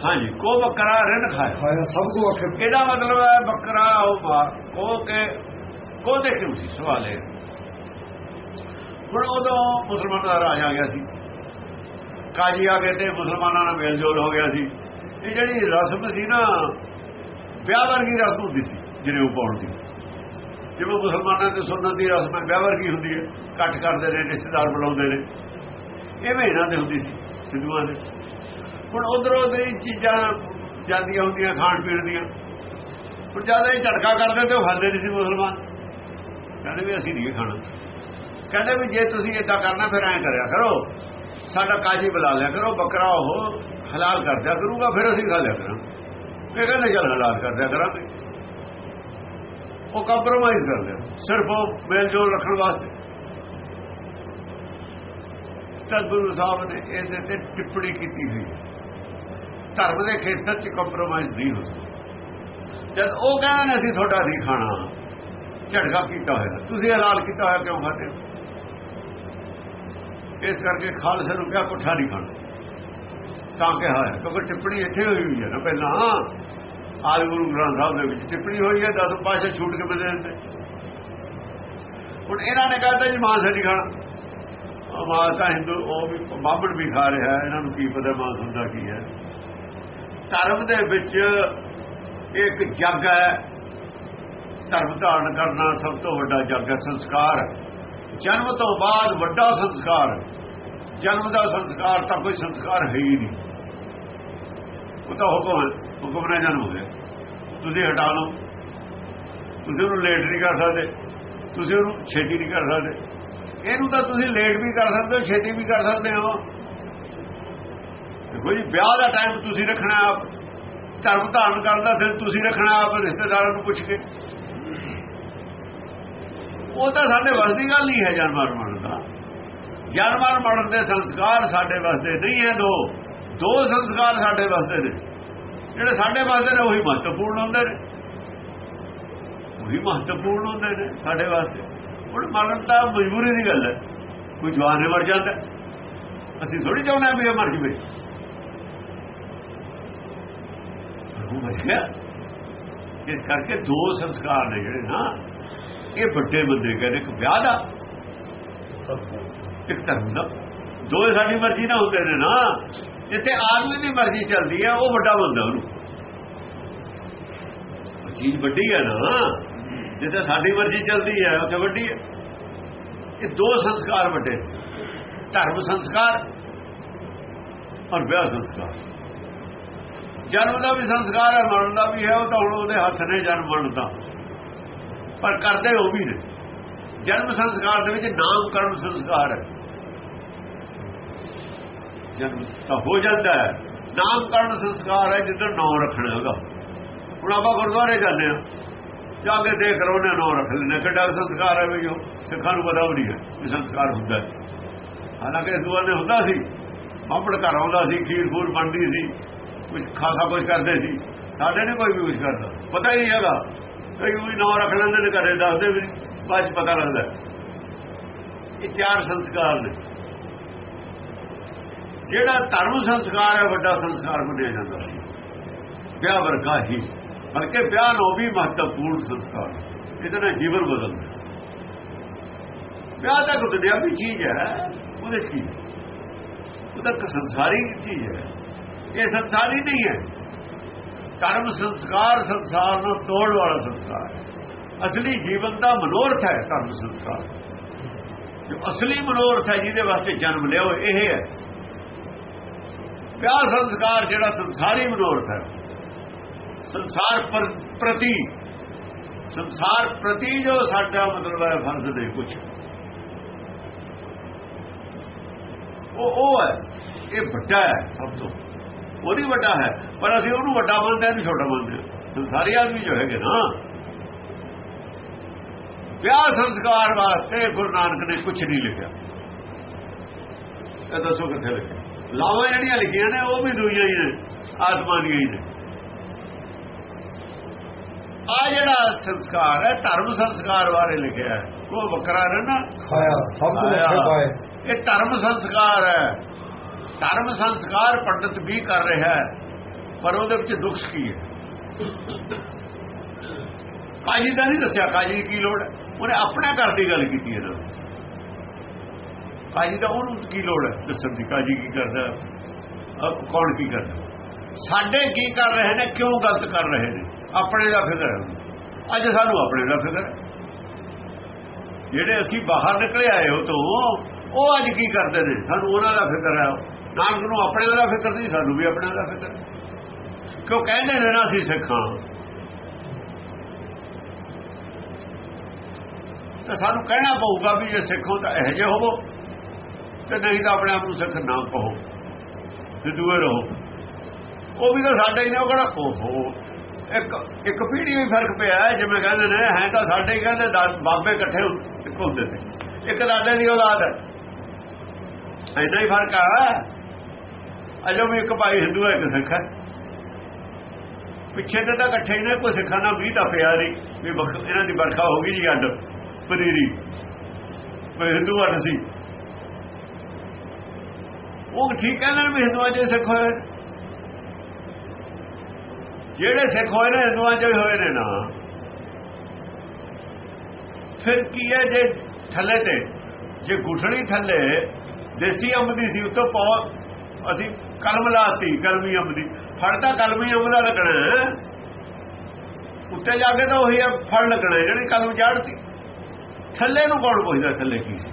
ਹਾਂਜੀ ਕੋ ਬੱਕਰਾ ਰਿਨ ਖਾਇਆ। ਸਭ ਤੋਂ ਆਖੇ ਇਹਦਾ ਮਤਲਬ ਹੈ ਬੱਕਰਾ ਉਹ ਮਾਰ ਕੋ ਕੇ ਕੋ ਦੇ ਕਿਉਂ ਸੀ? ਸਵਾਲ ਹੈ ਹੁਣ ਉਦੋਂ ਮੁਸਲਮਾਨਾਂ ਦਾ ਰਾਜ ਆ ਗਿਆ ਸੀ। ਕਾਜੀ ਆ ਗਏ ਤੇ ਮੁਸਲਮਾਨਾਂ ਨਾਲ ਮੇਲ ਜੋਲ ਹੋ ਗਿਆ ਸੀ। ਇਹ ਜਿਹੜੀ ਰਸਮ ਸੀ ਨਾ ਵਿਆਹ ਵਰਗੀ ਰਸਮ ਹੁੰਦੀ ਸੀ ਜਿਹੜੇ ਉਹ ਪਾਉਣ ਦੀ। ਜਿਵੇਂ ਮੁਸਲਮਾਨਾਂ ਦੇ ਸੁਨਨਤ ਦੀ ਰਸਮ ਹੈ ਕੀ ਹੁੰਦੀ ਹੈ ਕੱਟ ਕਰਦੇ ਨੇ, ਰਿਸ਼ਤੇਦਾਰ ਬੁਲਾਉਂਦੇ ਨੇ। ਐਵੇਂ ਇਹਨਾਂ ਦੇ ਹੁੰਦੀ ਸੀ ਹਿੰਦੂਆਂ ਦੇ। ਹੁਣ ਉਧਰੋਂ ਉਧਰ ਚੀਜ਼ਾਂ ਜਾਂਦੀਆਂ ਹੁੰਦੀਆਂ, ਖਾਣ ਪੀਣ ਦੀਆਂ। ਹੁਣ ਜ਼ਿਆਦਾ ਇਹ ਝਟਕਾ ਕਰਦੇ ਤੇ ਉਹ ਖਾਂਦੇ ਨਹੀਂ ਸੀ ਮੁਸਲਮਾਨ। ਕਹਿੰਦੇ ਵੀ ਅਸੀਂ ਨਹੀਂ ਖਾਣਾ। ਕਹਿੰਦੇ ਵੀ ਜੇ ਤੁਸੀਂ ਇਦਾਂ ਕਰਨਾ, ਫਿਰ ਐਂ ਕਰਿਆ ਕਰੋ। ਸਾਡਾ ਕਾਜੀ ਬੁਲਾ ਲਿਆ ਕਰੋ, ਬੱਕਰਾ ਉਹ ਹਲਾਲ ਕਰ ਦਿਆ ਕਰੂਗਾ, ਫਿਰ ਅਸੀਂ ਖਾ ਲਿਆ ਕਰਾਂਗੇ। ਇਹ ਕਹਿੰਦੇ, ਚਲ ਹਲਾਲ ਕਰ ਦਿਆ ਕਰਾਂਗੇ। ਉਹ ਕੰਪਰੋਮਾਈਜ਼ ਕਰ ਲਿਆ ਸਿਰਫ ਉਹ ਮੇਲ ਜੋਲ ਰੱਖਣ ਵਾਸਤੇ। ਤਾਂ ਗੁਰੂ ਸਾਹਿਬ ਨੇ ਇਹਦੇ ਤੇ ਟਿੱਪਣੀ ਕੀਤੀ ਹੋਈ ਧਰਮ ਦੇ ਖੇਤਰ 'ਚ ਕੰਪਰੋਮਾਈਜ਼ ਨਹੀਂ ਹੋ ਸਕਦਾ। ਜਦ ਉਹ ਕਹਿੰਦੇ ਅਸੀਂ ਤੁਹਾਡਾ ਨਹੀਂ ਖਾਣਾ। ਝਟਕਾ ਕੀਤਾ ਹੋਇਆ। ਤੁਸੀਂ ਹਲਾਲ ਕੀਤਾ ਹੋਇਆ ਕਿਉਂ ਖਾਦੇ ਇਸ ਕਰਕੇ ਖਾਲਸੇ ਨੂੰ ਕਿਹਾ, ਪੁੱਠਾ ਨਹੀਂ ਖਾਣਾ। ਤਾਂ ਕਿਹਾ ਕਿਉਂਕਿ ਟਿੱਪਣੀ ਇੱਥੇ ਹੋਈ ਹੋਈ ਹੈ ਨਾ ਪਹਿਲਾਂ। ਆਦਿ ਗੁਰੂ ਗ੍ਰੰਥ ਸਾਹਿਬ ਦੇ ਵਿੱਚ ਟਿੱਪਣੀ ਹੋਈ ਹੈ 10 ਪਾਸੇ ਛੂਟ ਕੇ ਬਦੇ ਦਿੰਦੇ। ਹੁਣ ਇਹਨਾਂ ਨੇ ਕਹਿੰਦਾ ਜੀ ਮਾਂਸ ਨਹੀਂ ਖਾਣਾ। ਮਾਸ ਤਾਂ ਹਿੰਦੂ, ਉਹ ਵੀ ਬਾਬੜ ਵੀ ਖਾ ਰਿਹਾ ਇਹਨਾਂ ਨੂੰ ਕੀ ਪਤਾ ਮਾਂਸ ਹੁੰਦਾ ਕੀ ਹੈ। ਧਰਮ ਦੇ ਵਿੱਚ ਇੱਕ ਜੱਗ ਹੈ। ਧਰਮ ਧਾਰਨ ਕਰਨਾ ਸਭ ਤੋਂ ਵੱਡਾ ਜੱਗ ਹੈ, ਸੰਸਕਾਰ। ਜਨਮ ਤੋਂ ਬਾਅਦ ਵੱਡਾ ਸੰਸਕਾਰ। ਜਨਮ ਦਾ ਸੰਸਕਾਰ ਤਾਂ ਕੋਈ ਸੰਸਕਾਰ ਹੈ ਹੀ ਨਹੀਂ। ਉਹ ਤਾਂ ਹੁਕਮ ਹੈ। ਹੁਕਮ ਨਾਲ ਜਨਮ ਹੋ ਤੁਸੀਂ ਹਟਾ ਲਓ। ਤੁਸੀਂ ਉਹਨੂੰ ਲੇਟ ਨਹੀਂ ਕਰ ਸਕਦੇ। ਤੁਸੀਂ ਉਹਨੂੰ ਛੇਤੀ ਨਹੀਂ ਕਰ ਸਕਦੇ। ਇਹਨੂੰ ਤਾਂ ਤੁਸੀਂ ਲੇਟ ਵੀ ਕਰ ਸਕਦੇ ਹੋ, ਛੇਤੀ ਵੀ ਕਰ ਸਕਦੇ ਹੋ। ਦੇਖੋ ਜੀ, ਵਿਆਹ ਦਾ ਟਾਈਮ ਤੁਸੀਂ ਰੱਖਣਾ ਆਪ। ਧਰਮ ਧਾਰਨ ਕਰਨ ਦਾ ਫਿਰ ਤੁਸੀਂ ਰੱਖਣਾ ਆਪ, ਰਿਸ਼ਤੇਦਾਰਾਂ ਨੂੰ ਪੁੱਛ ਕੇ। ਉਹ ਤਾਂ ਸਾਡੇ ਵੱਸ ਦੀ ਗੱਲ ਨਹੀਂ ਹੈ ਜਾਨਵਰ ਮਰਨ ਦਾ। ਜਾਨਵਰ ਮਰਨ ਦੇ ਸੰਸਕਾਰ ਸਾਡੇ ਵਾਸਤੇ ਨਹੀਂ ਹੈ ਦੋ। ਦੋ ਸੰਸਕਾਰ ਸਾਡੇ ਵਾਸਤੇ ਨੇ। ਜਿਹੜੇ ਸਾਡੇ ਵਾਸਤੇ ਨੇ ਉਹੀ ਮਹੱਤਵਪੂਰਨ ਹੁੰਦੇ ਨੇ। ਉਹੀ ਮਹੱਤਵਪੂਰਨ ਹੁੰਦੇ ਨੇ ਸਾਡੇ ਵਾਸਤੇ। ਹੁਣ ਮਰਨ ਤਾਂ ਮਜਬੂਰੀ ਦੀ ਗੱਲ ਹੈ। ਕੋਈ ਜਵਾਨ ਨੇ ਮਰ ਜਾਂਦਾ। ਅਸੀਂ ਥੋੜੀ ਚਾਹੁੰਦੇ ਆ ਵੀ ਇਹ ਮਰ ਜਵੇ। ਉਹ ਮਰ ਗਿਆ। ਇਸ ਕਰਕੇ ਦੋ ਸੰਸਕਾਰ ਨੇ ਜਿਹੜੇ ਨਾ ਇਹ ਵੱਡੇ ਬੰਦੇ ਕਹਿੰਦੇ ਇੱਕ ਵਿਆਹ ਦਾ ਇੱਕ ਧਰਮ ਦਾ। ਦੋਏ ਸਾਡੀ ਮਰਜ਼ੀ ਨਾਲ ਹੁੰਦੇ ਨੇ ਨਾ। ਜਿੱਥੇ ਆਦਮੀ ਦੀ ਮਰਜ਼ੀ ਚੱਲਦੀ ਹੈ ਉਹ ਵੱਡਾ ਬੰਦਾ ਉਹਨੂੰ। ਚੀਜ਼ ਵੱਡੀ ਹੈ ਨਾ। ਜਿੱਥੇ ਸਾਡੀ ਮਰਜ਼ੀ ਚੱਲਦੀ ਹੈ ਉੱਥੇ ਵੱਡੀ ਹੈ ਇਹ ਦੋ ਸੰਸਕਾਰ ਵੱਡੇ। ਧਰਮ ਸੰਸਕਾਰ ਔਰ ਵਿਆਹ ਸੰਸਕਾਰ। ਜਨਮ ਦਾ ਵੀ ਸੰਸਕਾਰ ਹੈ, ਮਰਨ ਦਾ ਵੀ ਹੈ, ਉਹ ਤਾਂ ਹੁਣ ਉਹਦੇ ਹੱਥ ਨੇ ਜਨਮ ਬਣਦਾ ਪਰ ਕਰਦੇ ਉਹ ਵੀ ਨੇ। ਜਨਮ ਸੰਸਕਾਰ ਦੇ ਵਿੱਚ ਨਾਮ ਕਰਮ ਸੰਸਕਾਰ ਹੈ। ਜਨਮ ਤਾਂ ਹੋ ਜਾਂਦਾ ਹੈ। ਨਾਮਕਰਨ ਸੰਸਕਾਰ ਹੈ ਜਿੱਦਾਂ ਨਾਮ ਰੱਖਣਾ ਹੈਗਾ। ਹੁਣ ਆਪਾਂ ਗੁਰਦੁਆਰੇ ਜਾਂਦੇ ਆ ਜਾ ਕੇ ਦੇਖ ਰੋ ਨੇ ਨਾਮ ਰੱਖ ਲੈਣਾ ਕਿੱਡਾ ਸੰਸਕਾਰ ਹੈ ਵੀ ਉਹ ਸਿੱਖਾਂ ਨੂੰ ਪਤਾ ਵੀ ਨਹੀਂ ਹੈ ਕਿ ਸੰਸਕਾਰ ਹੁੰਦਾ ਹੈ। ਹਾਲਾਂਕਿ ਇਸ ਦੁਆ ਦੇ ਹੁੰਦਾ ਸੀ। ਬਾਪੜ ਘਰ ਆਉਂਦਾ ਸੀ, ਖੀਰ ਖੂਰ ਬਣਦੀ ਸੀ। ਕੁਝ ਖਾਸਾ ਕੁਝ ਕਰਦੇ ਸੀ। ਸਾਡੇ ਨੇ ਕੋਈ ਵੀ ਕੁਝ ਕਰਦਾ। ਪਤਾ ਹੀ ਨਹੀਂ ਹੈਗਾ। ਕਈ ਵੀ ਨਾਮ ਰੱਖ ਲੈਂਦੇ ਨੇ ਘਰੇ, ਦੱਸਦੇ ਵੀ ਬਾਅਦ ਪਤਾ ਲੱਗਦਾ। ਇਹ ਚਾਰ ਸੰਸਕਾਰ ਨੇ। ਜਿਹੜਾ ਧਰਮ ਸੰਸਕਾਰ ਹੈ, ਵੱਡਾ ਸੰਸਕਾਰ ਮੰਨਿਆ ਜਾਂਦਾ ਸੀ ਵਿਆਹ ਵਰਗਾ ਹੀ। ਬਲਕਿ ਵਿਆਹ ਨੂੰ ਵੀ ਮਹੱਤਵਪੂਰਨ ਸੰਸਕਾਰ। ਇਹਦੇ ਨਾਲ ਜੀਵਨ ਬਦਲਦਾ ਵਿਆਹ ਤਾਂ ਕੋਈ ਦੁਨਿਆਵੀ ਚੀਜ਼ ਹੈ, ਉਹਦੇ ਕੀ ਉਹ ਤਾਂ ਇੱਕ ਸੰਸਾਰੀ ਚੀਜ਼ ਹੈ। ਇਹ ਸੰਸਾਰੀ ਨਹੀਂ ਹੈ। ਧਰਮ ਸੰਸਕਾਰ, ਸੰਸਾਰ ਨੂੰ ਤੋੜ ਵਾਲਾ ਸੰਸਕਾਰ ਹੈ। ਅਸਲੀ ਜੀਵਨ ਦਾ ਮਨੋਰਥ ਹੈ ਧਰਮ ਸੰਸਕਾਰ। ਜੋ ਅਸਲੀ ਮਨੋਰਥ ਹੈ, ਜਿਹਦੇ ਵਾਸਤੇ ਜਨਮ ਲਿਆ ਇਹ ਹੈ। ਪਿਆਰ ਸੰਸਕਾਰ ਜਿਹੜਾ ਸੰਸਾਰੀ ਮਨੋਰਥ ਹੈ। ਸੰਸਾਰ ਪ੍ਰਤੀ ਸੰਸਾਰ ਪ੍ਰਤੀ ਜੋ ਸਾਡਾ ਮਤਲਬ ਹੈ ਫਰਜ਼ ਦੇ ਕੁਝ ਉਹ ਉਹ ਹੈ। ਇਹ ਵੱਡਾ ਹੈ ਸਭ ਤੋਂ। ਉਹ ਨਹੀਂ ਵੱਡਾ ਹੈ। ਪਰ ਅਸੀਂ ਉਹਨੂੰ ਵੱਡਾ ਮੰਨਦੇ ਨਹੀਂ ਛੋਟਾ ਮੰਨਦੇ ਸੰਸਾਰੀ ਆਦਮੀ ਜੋ ਹੈਗੇ ਨਾ। ਵਿਆਹ ਸੰਸਕਾਰ ਵਾਸਤੇ ਗੁਰੂ ਨਾਨਕ ਨੇ ਕੁਝ ਨਹੀਂ ਲਿਖਿਆ। ਇਹ ਦੱਸੋ ਕਿੱਥੇ ਲਿਖਿਆ? ਲਾਵਾਂ ਜਿਹੜੀਆਂ ਲਿਖੀਆਂ ਨੇ ਉਹ ਵੀ ਦੁਨੀਆ ਹੀ ਨੇ ਆਤਮਾ ਦੀਆਂ ਹੀ ਨੇ। ਆ ਜਿਹੜਾ ਸੰਸਕਾਰ ਹੈ ਧਰਮ ਸੰਸਕਾਰ ਬਾਰੇ ਲਿਖਿਆ ਹੈ ਕੋ ਬੱਕਰਾ ਨਾ ਖਾਇਆ ਸਭ ਤੋਂ ਅੱਛੇ ਪਾਏ ਇਹ ਧਰਮ ਸੰਸਕਾਰ ਹੈ। ਧਰਮ ਸੰਸਕਾਰ ਪੰਡਤ ਵੀ ਕਰ ਰਿਹਾ ਹੈ ਪਰ ਉਹਦੇ ਵਿੱਚ ਦੁੱਖ ਕੀ ਹੈ? ਕਾਜੀ ਦਾ ਨਹੀਂ ਦੱਸਿਆ ਕਾਜੀ ਕੀ ਲੋੜ ਉਹਨੇ ਆਪਣੇ ਘਰ ਦੀ ਗੱਲ ਕੀਤੀ ਹੈ ਨਾ। ਕਾਜੀ ਦਾ ਉਹਨੂੰ ਕੀ ਲੋੜ ਹੈ? ਦੱਸਣ ਦੀ ਕਾਜੀ ਕੀ ਕਰਦਾ? ਕੌਣ ਕੀ ਕਰਦਾ? ਸਾਡੇ ਕੀ ਕਰ ਰਹੇ ਨੇ, ਕਿਉਂ ਗਲਤ ਕਰ ਰਹੇ ਨੇ? ਆਪਣੇ ਦਾ ਫਿਕਰ ਹੈ। ਅੱਜ ਸਾਨੂੰ ਆਪਣੇ ਦਾ ਫਿਕਰ ਹੈ। ਜਿਹੜੇ ਅਸੀਂ ਬਾਹਰ ਨਿਕਲੇ ਆਏ ਹੋ ਤੋਂ, ਉਹ ਅੱਜ ਕੀ ਕਰਦੇ ਨੇ? ਸਾਨੂੰ ਉਹਨਾਂ ਦਾ ਫਿਕਰ ਹੈ। ਨਾਨਕ ਨੂੰ ਆਪਣੇ ਦਾ ਫਿਕਰ ਨਹੀਂ, ਸਾਨੂੰ ਵੀ ਆਪਣੇ ਦਾ ਫਿਕਰ ਕਿਉਂ ਕਹਿੰਦੇ ਨੇ ਨਾ ਅਸੀਂ ਸਿੱਖਾਂ ਤਾਂ ਸਾਨੂੰ ਕਹਿਣਾ ਪਊਗਾ ਵੀ ਜੇ ਸਿੱਖੋ ਤਾਂ ਇਹੋ ਜਿਹੇ ਹੋਵੋ। ਤੇ ਨਹੀਂ ਤਾਂ ਆਪਣੇ ਆਪ ਨੂੰ ਸਿੱਖ ਨਾ ਕਹੋ। ਤੇ ਰਹੋ। ਉਹ ਵੀ ਤਾਂ ਸਾਡੇ ਹੀ ਨੇ, ਉਹ ਕਿਹੜਾ ਓਹੋ। ਇੱਕ ਇੱਕ ਪੀੜ੍ਹੀ ਵੀ ਫ਼ਰਕ ਪਿਆ ਜਿਵੇਂ ਕਹਿੰਦੇ ਨੇ, ਹੈ ਤਾਂ ਸਾਡੇ ਹੀ ਕਹਿੰਦੇ ਦਸ ਬਾਬੇ ਇਕੱਠੇ ਹੁੰ- ਇੱਕ ਹੁੰਦੇ ਤੇ। ਇੱਕ ਦਾਦੇ ਦੀ ਔਲਾਦ ਹੈ। ਐਨਾ ਹੀ ਫ਼ਰਕ ਆ। ਅਜੋ ਵੀ ਇੱਕ ਭਾਈ ਹਿੰਦੂ ਹੈ, ਇੱਕ ਸਿੱਖ ਹੈ। ਪਿੱਛੇ ਤੇ ਤਾਂ ਇਕੱਠੇ ਨੇ, ਕੋਈ ਸਿੱਖਾਂ ਦਾ ਵੀ ਤਾਂ ਪਿਆ ਨਹੀਂ। ਵੀ ਇਹਨਾਂ ਦੀ ਵਰਖਾ ਹੋ ਗਈ ਜੀ ਅੱਡ। ਪਨੀਰੀ। ਕੋਈ ਹਿੰਦੂ ਅੱਡ ਸੀ। ਉਹ ਠੀਕ ਕਹਿੰਦੇ ਨੇ ਵੀ ਹਿੰਦੂਆਂ ਚ ਸਿੱਖ ਹੋਏ ਨੇ। ਜਿਹੜੇ ਸਿੱਖ ਹੋਏ ਨੇ ਹਿੰਦੂਆਂ ਚ ਹੀ ਹੋਏ ਨੇ ਨਾ। ਫਿਰ ਕੀ ਹੈ ਜੇ ਥੱਲੇ ਤੇ ਜੇ ਗੁਠੜੀ ਥੱਲੇ ਦੇਸੀ ਅੰਬ ਦੀ ਸੀ ਉੱਤੋਂ ਪੌ ਅਸੀਂ ਕਲਮ ਲਾਤੀ ਕਲਮੀ ਅੰਬ ਦੀ। ਫੜ ਤਾਂ ਕਲਮੀ ਅੰਬ ਦਾ ਲੱਗਣਾ ਉੱਤੇ ਜਾ ਕੇ ਤਾਂ ਉਹੀ ਆ, ਫਲ ਲੱਗਣਾ ਹੈ, ਜਿਹੜੀ ਕਲਮ ਚਾੜਤੀ ਥੱਲੇ ਨੂੰ ਕੌਣ ਪੁੱਛਦਾ ਥੱਲੇ ਕੀ ਸੀ?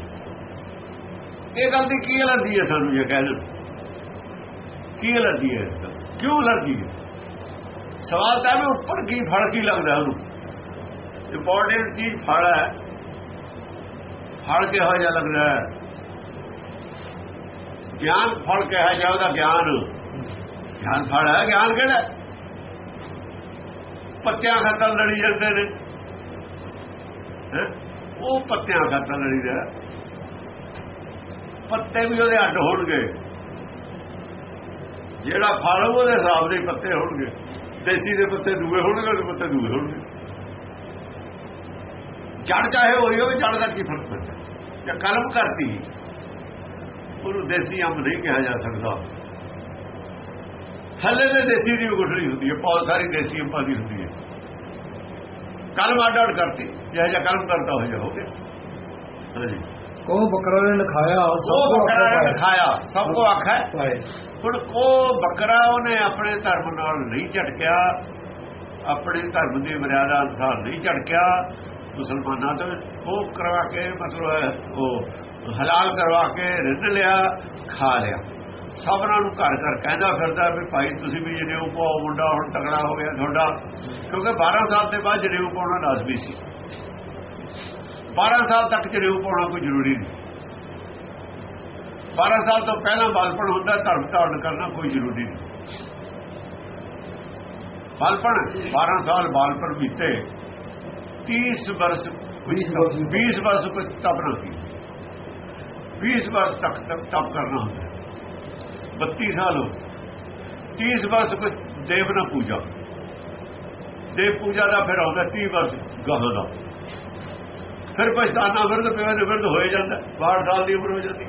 ਇਹ ਗੱਲ ਦੀ ਕੀ ਅਲਰਜੀ ਹੈ ਸਾਨੂੰ ਜੇ ਕਹਿ ਦੇਣ ਕੀ ਅਲਰਜੀ ਹੈ ਇਸ ਦਾ? ਕਿਉਂ ਅਲਰਜੀ ਹੈ? ਸਵਾਲ ਤਾਂ ਹੈ ਉੱਪਰ ਕੀ ਫੜ ਕੀ ਲੱਗਦਾ ਉਹਨੂੰ? ਇੰਪੋਰਟੈਂਟ ਚੀਜ਼ ਫੜ ਹੈ। ਫਲ ਕਿਹੋ ਜਿਹਾ ਲੱਗਦਾ ਹੈ? ਗਿਆਨ ਫਲ ਕਿਹੋ ਜਿਹਾ ਉਹਦਾ ਗਿਆਨ? ਗਿਆਨ ਫਲ ਹੈ, ਗਿਆਨ ਕਿਹੜਾ ਪੱਤਿਆਂ ਖਾਤਰ ਲੜੀ ਜਾਂਦੇ ਨੇ। ਉਹ ਪੱਤਿਆਂ ਖਾਤਰ ਲੜੀ ਦਾ ਪੱਤੇ ਵੀ ਉਹਦੇ ਅੱਡ ਹੋਣਗੇ। ਜਿਹੜਾ ਫਲ ਉਹਦੇ ਹਿਸਾਬ ਦੇ ਪੱਤੇ ਹੋਣਗੇ। ਦੇਸੀ ਦੇ ਪੱਤੇ ਦੂਏ ਹੋਣਗੇ, ਉਹਦੇ ਪੱਤੇ ਦੂਏ ਹੋਣਗੇ। ਜੜ ਚਾਹੇ ਹੋਈ ਹੋਵੇ, ਜੜ ਦਾ ਕੀ ਫ਼ਰਕ ਪੈਂਦਾ? ਜਾਂ ਕਲਮ ਕਰਤੀ, ਉਹਨੂੰ ਦੇਸੀ ਅੰਬ ਨਹੀਂ ਕਿਹਾ ਜਾ ਸਕਦਾ। ਥੱਲੇ ਦੇ ਦੇਸੀ ਦੀ ਗੁਠੜੀ ਹੁੰਦੀ ਹੈ, ਬਹੁਤ ਸਾਰੀ ਦੇਸੀ ਅੰਬਾਂ ਦੀ ਹੁੰਦੀ ਹੈ। ਕਲਮ ਅੱਡ ਅੱਡ ਕਰਤੀ ਜਿਹੜਾ ਜਿਹਾ ਕਲਮ ਕਰਤਾ ਹੋ ਜਾ ਹੋ ਗਿਆ। ਹਾਂਜੀ। ਕੋ ਬੱਕਰਾ ਨੇ ਨਖਾਇਆ ਸਭ ਕੋ ਬੱਕਰਾ ਨੇ ਅੱਛੇ ਦਿਖਾਇਆ ਸਭ ਕੋ ਆਖਾ ਹੁਣ ਉਹ ਬੱਕਰਾ ਉਹਨੇ ਆਪਣੇ ਧਰਮ ਨਾਲ ਨਹੀਂ ਝਟਕਿਆ ਆਪਣੇ ਧਰਮ ਦੀ ਮਰਿਆਦਾ ਅਨੁਸਾਰ ਨਹੀਂ ਝਟਕਿਆ ਮੁਸਲਮਾਨਾਂ ਤੋਂ ਉਹ ਕਰਵਾ ਕੇ ਮਤਲਬ ਉਹ ਹਲਾਲ ਕਰਵਾ ਕੇ ਰਿੰਨ ਲਿਆ ਖਾ ਲਿਆ। ਸਭਨਾਂ ਨੂੰ ਘਰ ਘਰ ਕਹਿੰਦਾ ਫਿਰਦਾ ਵੀ ਭਾਈ ਤੁਸੀਂ ਵੀ ਜਨੇਊ ਪਾਓ ਮੁੰਡਾ ਹੁਣ ਤਗੜਾ ਹੋ ਗਿਆ ਤੁਹਾਡਾ। ਕਿਉਂਕਿ 12 ਸਾਲ ਦੇ ਬਾਅਦ ਜਨੇਊ ਪਾਉਣਾ ਲਾਜ਼ਮੀ ਸੀ। 12 ਸਾਲ ਤੱਕ ਜਨੇਊ ਪਾਉਣਾ ਕੋਈ ਜ਼ਰੂਰੀ ਨਹੀਂ। 12 ਸਾਲ ਤੋਂ ਪਹਿਲਾਂ ਬਾਲਪਣ ਹੁੰਦਾ ਧਰਮ ਧਾਰਨ ਕਰਨਾ ਕੋਈ ਜ਼ਰੂਰੀ ਨਹੀਂ। ਬਾਲਪਣ 12 ਸਾਲ ਬਾਲਪਣ ਬੀਤੇ 30 ਵਰਸ 20 ਵਰਸ 20 ਵਰਸ ਨਾ ਕੀ? 20 ਵਰਸ ਤੱਕ ਤਪ ਕਰਨਾ ਹੁੰਦਾ। 32 ਸਾਲ ਹੋ 30 ਵਰਸ ਕੁਝ ਦੇਵ ਨਾ ਪੂਜਾ। ਦੇਵ ਪੂਜਾ ਦਾ ਫਿਰ ਆਉਂਦਾ 30 ਵਰਸ ਗਾਹਾਂ ਦਾ। ਫਿਰ ਪਛਤਾਨਾ ਵਿਰਧ ਪਿਆ ਨੇ ਵਿਰਧ ਹੋਏ ਜਾਂਦਾ। 62 ਸਾਲ ਦੀ ਉਮਰ ਹੋ ਜਾਂਦੀ।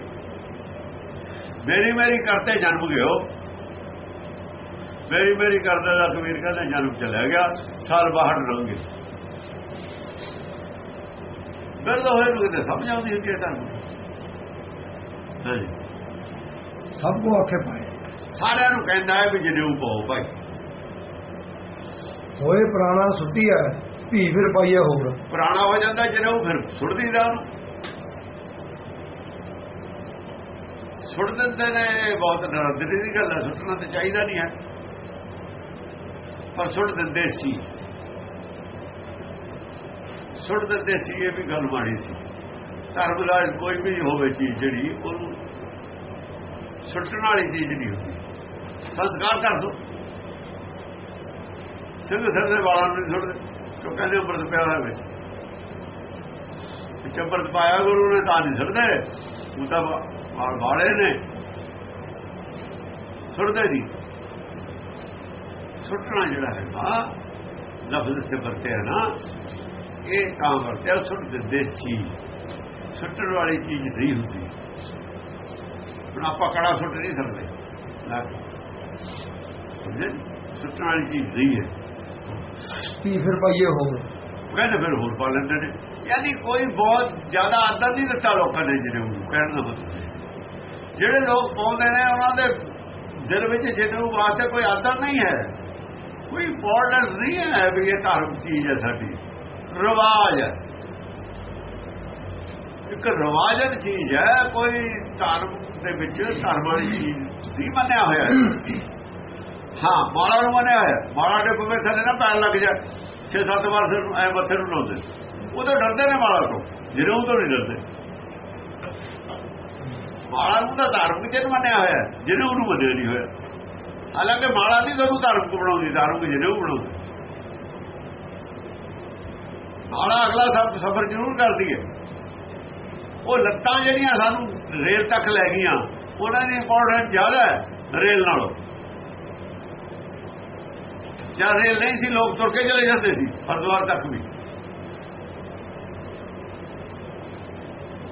ਮੇਰੀ ਮੇਰੀ ਕਰਤੇ ਜਨਮ ਗਿਓ। ਮੇਰੀ ਮੇਰੀ ਕਰਦੇ ਦਾ ਕਬੀਰ ਕਹਿੰਦਾ ਜਨਮ ਚਲਾ ਗਿਆ ਸਾਲ ਬਾਹਰ ਰਹੋਗੇ ਵਿਰਧ ਹੋਏ ਨੂੰ ਕਿਤੇ ਸਮਝ ਆਉਂਦੀ ਹੁੰਦੀ ਹੈ ਤੁਹਾਨੂੰ ਸਭ ਕੋ ਆਖੇ ਪਾਏ ਸਾਰਿਆਂ ਨੂੰ ਕਹਿੰਦਾ ਹੈ ਵੀ ਜਨੇਊ ਪਾਓ ਭਾਈ। ਹੋਏ ਪ੍ਰਾਣਾ ਸੁੱਟੀ ਹੈ। ਭੀ ਫਿਰ ਪਾਈਏ ਹੋਰ ਪੁਰਾਣਾ ਹੋ ਜਾਂਦਾ ਜਨੇਊ ਫਿਰ ਸੁੱਟ ਦਿੰਦਾ ਉਹਨੂੰ ਸੁੱਟ ਦਿੰਦੇ ਨੇ ਇਹ ਬਹੁਤ ਨਰਦਰੀ ਦੀ ਗੱਲ ਹੈ ਸੁੱਟਣਾ ਤਾਂ ਚਾਹੀਦਾ ਨਹੀਂ ਹੈ। ਪਰ ਸੁੱਟ ਦਿੰਦੇ ਸੀ। ਸੁੱਟ ਦਿੰਦੇ ਸੀ, ਇਹ ਵੀ ਗੱਲ ਮਾੜੀ ਸੀ। ਧਰਮ ਦਾ ਕੋਈ ਵੀ ਹੋਵੇ ਚੀਜ਼ ਜਿਹੜੀ, ਉਹਨੂੰ ਸੁੱਟਣ ਵਾਲੀ ਚੀਜ਼ ਨਹੀਂ ਹੁੰਦੀ। ਸੰਸਕਾਰ ਕਰ ਦੋ। ਸਿੱਧ ਸਿਰ ਦੇ ਵਾਲਾਂ ਨੂੰ ਨਹੀਂ ਸੁੱਟਦੇ। ਕਿਉਂ ਕਹਿੰਦੇ ਅੰਮ੍ਰਿਤ ਪਿਆ ਹੋਇਆ ਵਿੱਚ। ਵਿੱਚ ਅੰਮ੍ਰਿਤ ਪਾਇਆ ਗੁਰੂ ਨੇ, ਤਾਂ ਨਹੀਂ ਸੁੱਟਦੇ। ਉਹ ਤਾਂ ਵਾਲ ਵਾਲੇ ਨੇ। ਸੁੱਟਦੇ ਦੀ ਸੁੱਟਣਾ ਜਿਹੜਾ ਹੈਗਾ ਲਫ਼ਜ਼ ਤੇ ਵਰਤਿਆ ਨਾ, ਇਹ ਤਾਂ ਵਰਤਿਆ ਸੁੱਟ ਦਿੰਦੇ ਸੀ ਸੁੱਟਣ ਵਾਲੀ ਚੀਜ਼ ਨਹੀਂ ਹੁੰਦੀ। ਹੁਣ ਆਪਾਂ ਕੜਾ ਸੁੱਟ ਨਹੀਂ ਸਕਦੇ। ਸੁੱਟਣ ਵਾਲੀ ਚੀਜ਼ ਨਹੀਂ ਹੈ। ਕੀ ਫਿਰ ਪਾਈਏ ਹੋਰ ਕਹਿੰਦੇ ਫਿਰ ਹੋਰ ਪਾ ਲੈਂਦੇ ਨੇ। ਯਾਨੀ ਕੋਈ ਬਹੁਤ ਜ਼ਿਆਦਾ ਆਦਰ ਨਹੀਂ ਦਿੱਤਾ ਲੋਕਾਂ ਨੇ ਜਿਹਨੇ ਉਹਨੂੰ, ਕਹਿਣ ਦਾ ਮਤਲਬ ਜਿਹੜੇ ਲੋਕ ਪਾਉਂਦੇ ਨੇ, ਉਹਨਾਂ ਦੇ ਦਿਲ ਵਿੱਚ ਜਿਹਨੂੰ ਵਾਸਤੇ ਕੋਈ ਆਦਰ ਨਹੀਂ ਹੈ। ਕੋਈ ਇੰਪੋਰਟੈਂਸ ਨਹੀਂ ਹੈ ਵੀ ਇਹ ਧਾਰਮਿਕ ਚੀਜ਼ ਹੈ ਸਾਡੀ। ਰਿਵਾਜ ਹੈ। ਇੱਕ ਰਿਵਾਜਨ ਚੀਜ਼ ਹੈ, ਕੋਈ ਧਰਮ ਦੇ ਵਿੱਚ ਧਰਮ ਵਾਲੀ ਚੀਜ਼ ਨਹੀਂ ਮੰਨਿਆ ਹੋਇਆ। ਹਾਂ, ਮਾਲਾ ਨੂੰ ਮੰਨਿਆ ਹੋਇਆ। ਮਾਲਾ ਦੇ ਪਵੇ ਥੱਲੇ ਨਾ ਪੈਰ ਲੱਗ ਜਾ 6-7 ਵਾਰ ਸਿਰ ਐ ਮੱਥੇ ਨੂੰ ਲਾਉਂਦੇ। ਉਹ ਤਾਂ ਡਰਦੇ ਨੇ ਮਾਲਾ ਤੋਂ। ਜਿਹਨੂੰ ਤੋਂ ਨਹੀਂ ਡਰਦੇ। ਮਾਲਾ ਨੂੰ ਤਾਂ ਧਾਰਮਿਕ ਜਨ ਮੰਨਿਆ ਹੋਇਆ। ਜਿਹਨੂੰ ਉਹਨੂੰ ਮੰਨਿਆ ਨਹੀਂ ਹੋਇਆ। ਹਾਲਾਂਕਿ ਮਾਲਾ ਨਹੀਂ ਤੁਹਾਨੂੰ ਧਾਰਮਿਕ ਬਣਾਉਂਦੀ ਧਾਰਮਿਕ ਜਿਹਨੇ ਉਹ ਬਣਾਉਂਦੀ। ਮਾਲਾ ਅਗਲਾ ਸਭ ਸਫਰ ਜ਼ਰੂਰ ਕਰਦੀ ਹੈ। ਉਹ ਲੱਤਾਂ ਜਿਹੜੀਆਂ ਸਾਨੂੰ ਰੇਲ ਤੱਕ ਲੈ ਗਈਆਂ, ਉਹਨਾਂ ਦੀ ਇੰਪੋਰਟੈਂਸ ਜ਼ਿਆਦਾ ਹੈ ਰੇਲ ਨਾਲੋਂ। ਜਦ ਰੇਲ ਨਹੀਂ ਸੀ, ਲੋਕ ਤੁਰ ਕੇ ਚਲੇ ਜਾਂਦੇ ਸੀ, ਹਰਿਦੁਆਰ ਤੱਕ ਵੀ।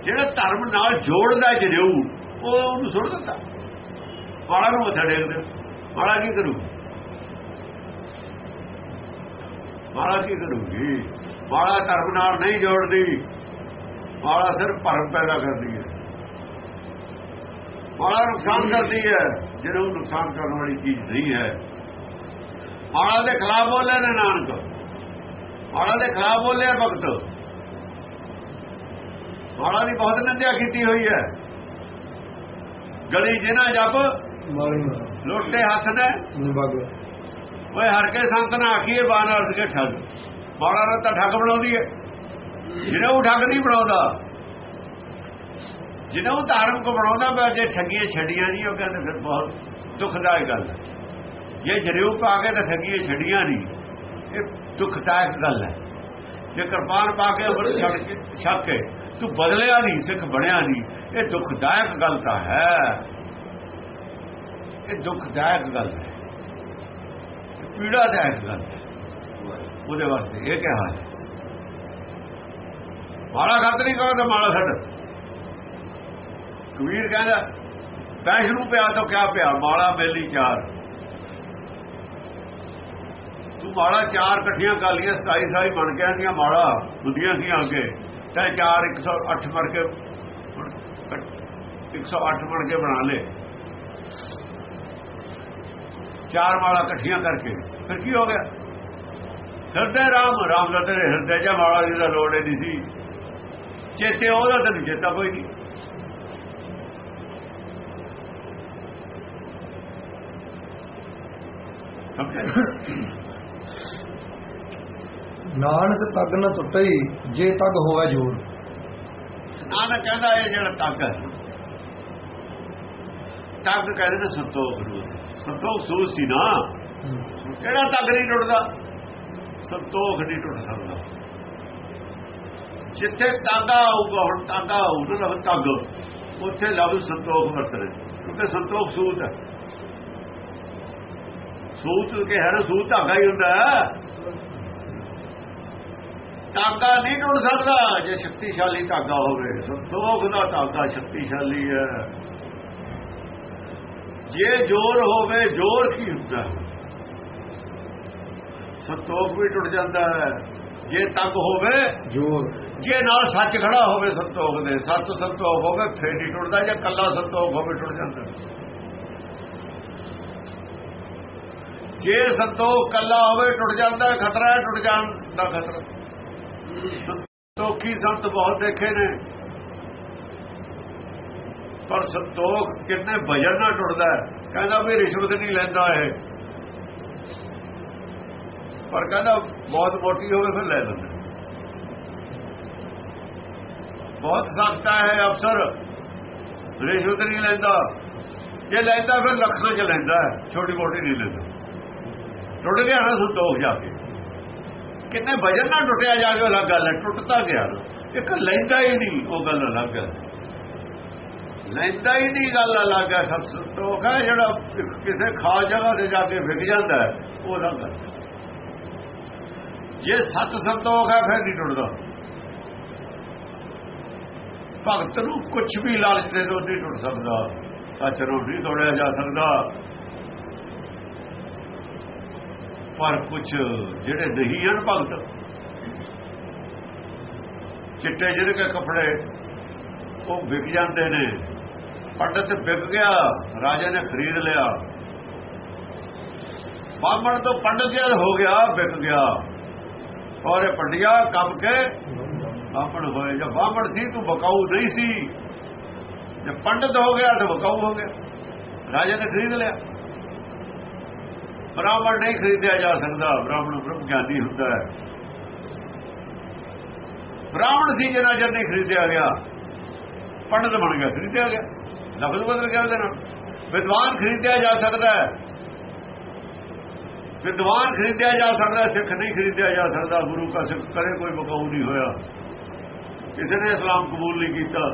ਜਿਹੜਾ ਧਰਮ ਨਾਲ ਜੋੜਦਾ ਜਰੇਊ ਉਹ ਉਹਨੂੰ ਸੁੱਟ ਦਿੱਤਾ ਵਾਲਾ ਨੂੰ ਮੱਥਾ ਟੇਕਦੇ ਵਾਲਾ ਕੀ ਕਰੂ ਵਾਲਾ ਕੀ ਕਰੂਗੀ? ਵਾਲਾ ਧਰਮ ਨਾਲ ਨਹੀਂ ਜੋੜਦੀ। ਵਾਲਾ ਸਿਰਫ ਭਰਮ ਪੈਦਾ ਕਰਦੀ ਹੈ। ਵਾਲਾ ਨੁਕਸਾਨ ਕਰਦੀ ਹੈ। ਜਿਹਨੂੰ ਨੁਕਸਾਨ ਕਰਨ ਵਾਲੀ ਚੀਜ਼ ਨਹੀਂ ਹੈ ਵਾਲਾ ਦੇ ਖਿਲਾਫ ਬੋਲੇ ਨੇ ਨਾਨਕ? ਵਾਲਾ ਦੇ ਖਿਲਾਫ ਬੋਲਿਆ ਭਗਤ? ਵਾਲਾ ਦੀ ਬਹੁਤ ਨਿੰਦਿਆ ਕੀਤੀ ਹੋਈ ਹੈ। ਗਲੀ ਜਿਨਾ ਜਪ ਲੋਟੇ ਹੱਥ ਨੇ। ਓਏ ਹਰ ਕੇ ਸੰਤ ਨਾ ਆਖੀਏ ਬਾਨਰਸ ਕੇ ਠੱਗ। ਵਾਲਾ ਨੂੰ ਤਾਂ ਠੱਗ ਬਣਾਉਂਦੀ ਹੈ। ਜਿਹਨੇ ਉਹ ਠੱਗ ਨਹੀਂ ਬਣਾਉਂਦਾ। ਜਿਹਨੇ ਉਹ ਧਾਰਮਿਕ ਬਣਾਉਂਦਾ ਪਰ ਜੇ ਠੱਗੀਆਂ ਛੱਡੀਆਂ ਨਹੀਂ ਉਹ ਕਹਿੰਦੇ ਫਿਰ ਬਹੁਤ ਦੁਖਦਾਇਕ ਗੱਲ ਹੈ। ਜੇ ਜਰਿਉ ਪਾ ਕੇ ਤਾਂ ਠੱਗੀਆਂ ਛੱਡੀਆਂ ਨਹੀਂ। ਇਹ ਦੁਖਦਾਇਕ ਗੱਲ ਹੈ। ਜੇ ਕਿਰਪਾਨ ਪਾ ਕੇ ਅਮਰ ਛੱਡ ਕੇ ਛੱਕ ਕੇ ਤੂੰ ਬਦਲਿਆ ਨਹੀਂ, ਸਿੱਖ ਬਣਿਆ ਨਹੀਂ, ਇਹ ਦੁਖਦਾਇਕ ਗੱਲ ਤਾਂ ਹੈ। ਇਹ ਦੁਖਦਾਇਕ ਗੱਲ ਹੈ। ਪੀੜਾਦਾਇਕ ਗੱਲ ਹੈ। ਉਹਦੇ ਵਾਸਤੇ ਇਹ ਕਿਹਾ ਹੈ। ਮਾਲਾ ਖਤ ਨਹੀਂ ਕਹੋ ਤਾਂ ਮਾਲਾ ਛੱਡ ਕਬੀਰ ਕਹਿੰਦਾ ਪੈਸ਼ ਨੂੰ ਪਿਆ ਤਾਂ ਕਿਆ ਪਿਆ? ਮਾਲਾ ਮੇਲੀ ਚਾਰ। ਮਾਲਾ ਚਾਰ ਇਕੱਠੀਆਂ ਕਰ ਲਈਆਂ 27 ਸਾਈ ਬਣ ਕੇ ਆਂਦੀਆਂ ਮਾਲਾ ਹੁੰਦੀਆਂ ਸੀ ਅੱਗੇ ਤੇ ਚਾਰ 108 ਮਰ ਕੇ 108 ਬਣ ਕੇ ਬਣਾ ਲੇ। ਚਾਰ ਮਾਲਾ ਇਕੱਠੀਆਂ ਕਰਕੇ, ਫਿਰ ਕੀ ਹੋ ਗਿਆ? ਹਿਰਦੇ ਰਾਮ ਰਾਮ ਦਾ ਤੇਰੇ ਹਿਰਦੇ ਜਾਂ ਮਾਲਾ ਦੀ ਦਾ ਲੋੜ ਨਹੀਂ ਸੀ। ਚੇਤੇ ਉਹਦਾ ਤੈਨੂੰ ਚੇਤਾ ਕੋਈ ਨਹੀਂ। ਸਮਝਿਆ? ਨਾਨਕ ਤੱਕ ਨਾ ਟੁੱਟਈ ਜੇ ਤੱਕ ਹੋਵੇ ਜੋੜ ਨਾਨਕ ਕਹਿੰਦਾ ਇਹ ਜਿਹੜਾ ਹੈ। ਤੱਕ ਕਹਿੰਦੇ ਨੇ ਸੰਤੋਖ ਨੂੰ ਸੰਤੋਖ ਸੂਸ ਸੀ ਨਾ। ਕਿਹੜਾ ਤੱਕ ਨਹੀਂ ਟੁੱਟਦਾ? ਸੰਤੋਖ ਨਹੀਂ ਟੁੱਟ ਸਕਦਾ। ਜਿੱਥੇ ਤਾਗਾ ਆਊਗਾ ਹੁਣ ਤਾਗਾ ਆਊਗਾ ਨਾ ਤੱਗ ਉੱਥੇ ਲਫ਼ਜ਼ ਸੰਤੋਖ ਵਰਤਦੇ ਕਿਉਂਕਿ ਸੰਤੋਖ ਸੂਤ ਹੈ। ਸੂਤ ਕੇ ਹਰ ਸੂਤ ਧਾਗਾ ਹੀ ਹੁੰਦਾ। ਤਾਗਾ ਨਹੀਂ ਟੁੱਟ ਸਕਦਾ। ਜੇ ਸ਼ਕਤੀਸ਼ਾਲੀ ਤਾਗਾ ਹੋਵੇ ਸੰਤੋਖ ਦਾ ਤਾਗਾ ਸ਼ਕਤੀਸ਼ਾਲੀ ਹੈ। ਜੇ ਜ਼ੋਰ ਹੋਵੇ ਜ਼ੋਰ ਕੀ ਹੁੰਦਾ? ਸੰਤੋਖ ਵੀ ਟੁੱਟ ਜਾਂਦਾ ਹੈ। ਜੇ ਤੱਕ ਹੋਵੇ ਜੋੜ ਜੇ ਨਾਲ ਸੱਚ ਖੜਾ ਹੋਵੇ ਸੰਤੋਖ ਦੇ ਸੱਚ ਸੰਤੋਖ ਹੋਵੇ ਫੇਰ ਨਹੀਂ ਟੁੱਟਦਾ। ਜੇ ਕੱਲਾ ਸੰਤੋਖ ਹੋਵੇ ਟੁੱਟ ਜਾਂਦਾ। ਜੇ ਸੰਤੋਖ ਕੱਲਾ ਹੋਵੇ ਟੁੱਟ ਜਾਂਦਾ ਖਤਰਾ ਹੈ ਟੁੱਟ ਜਾਣ ਦਾ ਖਤਰਾ। ਸੰਤੋਖੀ ਸੰਤ ਬਹੁਤ ਦੇਖੇ ਨੇ। ਪਰ ਸੰਤੋਖ ਕਿੰਨੇ ਵਜਨ ਨਾਲ ਟੁੱਟਦਾ ਕਹਿੰਦਾ ਵੀ ਰਿਸ਼ਵਤ ਨਹੀਂ ਲੈਂਦਾ ਇਹ। ਪਰ ਕਹਿੰਦਾ ਬਹੁਤ ਮੋਟੀ ਹੋਵੇ ਫਿਰ ਲੈ ਲੈਂਦਾ। ਬਹੁਤ ਸਖਤਾ ਹੈ ਅਫਸਰ। ਰਿਸ਼ਵਤ ਨਹੀਂ ਲੈਂਦਾ। ਜੇ ਲੈਂਦਾ ਫਿਰ ਲੱਖਾਂ ਚ ਲੈਂਦਾ ਛੋਟੀ ਮੋਟੀ ਨਹੀਂ ਲੈਂਦਾ। ਟੁੱਟ ਗਿਆ ਨਾ ਸੰਤੋਖ ਜਾ ਕੇ। ਕਿੰਨੇ ਵਜਨ ਨਾਲ ਟੁੱਟਿਆ ਜਾਵੇ ਅਲੱਗ ਗੱਲ ਹੈ ਟੁੱਟਦਾ ਗਿਆ। ਇੱਕ ਲੈਂਦਾ ਹੀ ਨਹੀਂ, ਉਹ ਗੱਲ ਅਲੱਗ ਹੈ। ਲੈਂਦਾ ਹੀ ਨਹੀਂ ਗੱਲ ਅਲੱਗ ਹੈ, ਸਭ ਸੰਤੋਖ ਹੈ ਜਿਹੜਾ ਕਿਸੇ ਖਾਸ ਜਗ੍ਹਾ ਤੇ ਜਾ ਕੇ ਵਿਕ ਜਾਂਦਾ ਹੈ, ਉਹ ਅਲੱਗ ਹੈ। ਜੇ ਸਤ ਸੰਤੋਖ ਹੈ, ਫਿਰ ਨਹੀਂ ਟੁੱਟਦਾ। ਭਗਤ ਨੂੰ ਕੁਝ ਵੀ ਲਾਲਚ ਦੇ ਦੋ ਨਹੀਂ ਟੁੱਟ ਸਕਦਾ। ਸੱਚ ਨੂੰ ਨਹੀਂ ਤੋੜਿਆ ਜਾ ਸਕਦਾ। ਪਰ ਕੁਝ ਜਿਹੜੇ ਨਹੀਂ ਹਨ ਭਗਤ, ਚਿੱਟੇ ਜਿਹੜੇ ਕੇ ਕੱਪੜੇ, ਉਹ ਵਿਕ ਜਾਂਦੇ ਨੇ। ਪੰਡਤ ਵਿਕ ਗਿਆ, ਰਾਜਾ ਨੇ ਖਰੀਦ ਲਿਆ। ਬਾਹਮਣ ਤੋਂ ਪੰਡਤ ਜਦ ਹੋ ਗਿਆ, ਵਿਕ ਗਿਆ। ਔਰ ਇਹ ਪੰਡਿਆ ਕੰਮ ਕੇ ਬਾਹਮਣ ਹੋਏ। ਜਦ ਬਾਹਮਣ ਸੀ, ਤੂੰ ਬਕਾਊ ਨਹੀਂ ਸੀ। ਜੇ ਪੰਡਤ ਹੋ ਗਿਆ, ਤਾਂ ਬਕਾਊ ਹੋ ਗਿਆ। ਰਾਜਾ ਨੇ ਖਰੀਦ ਲਿਆ। ਬ੍ਰਾਹਮਣ ਨਹੀਂ ਖਰੀਦਿਆ ਜਾ ਸਕਦਾ। ਬ੍ਰਾਹਮਣ ਬ੍ਰਹਮ ਗਿਆਨੀ ਹੁੰਦਾ ਹੈ। ਬ੍ਰਾਹਮਣ ਸੀ ਜਿਹਨਾਂ ਜਰ ਨਹੀਂ ਖਰੀਦਿਆ ਗਿਆ। ਪੰਡਤ ਬਣ ਗਿਆ, ਖਰੀਦਿਆ ਗਿਆ। ਲਫ਼ਜ਼ ਬਦਲ ਗਿਆ ਉਹਦੇ ਨਾਲ। ਵਿਦਵਾਨ ਖਰੀਦਿਆ ਜਾ ਸਕਦਾ ਹੈ। ਵਿਦਵਾਨ ਖਰੀਦਿਆ ਜਾ ਸਕਦਾ, ਸਿੱਖ ਨਹੀਂ ਖਰੀਦਿਆ ਜਾ ਸਕਦਾ। ਗੁਰੂ ਦਾ ਸਿੱਖ ਕਦੇ ਕੋਈ ਬਕਾਊ ਨਹੀਂ ਹੋਇਆ। ਕਿਸੇ ਨੇ ਇਸਲਾਮ ਕਬੂਲ ਨਹੀਂ ਕੀਤਾ।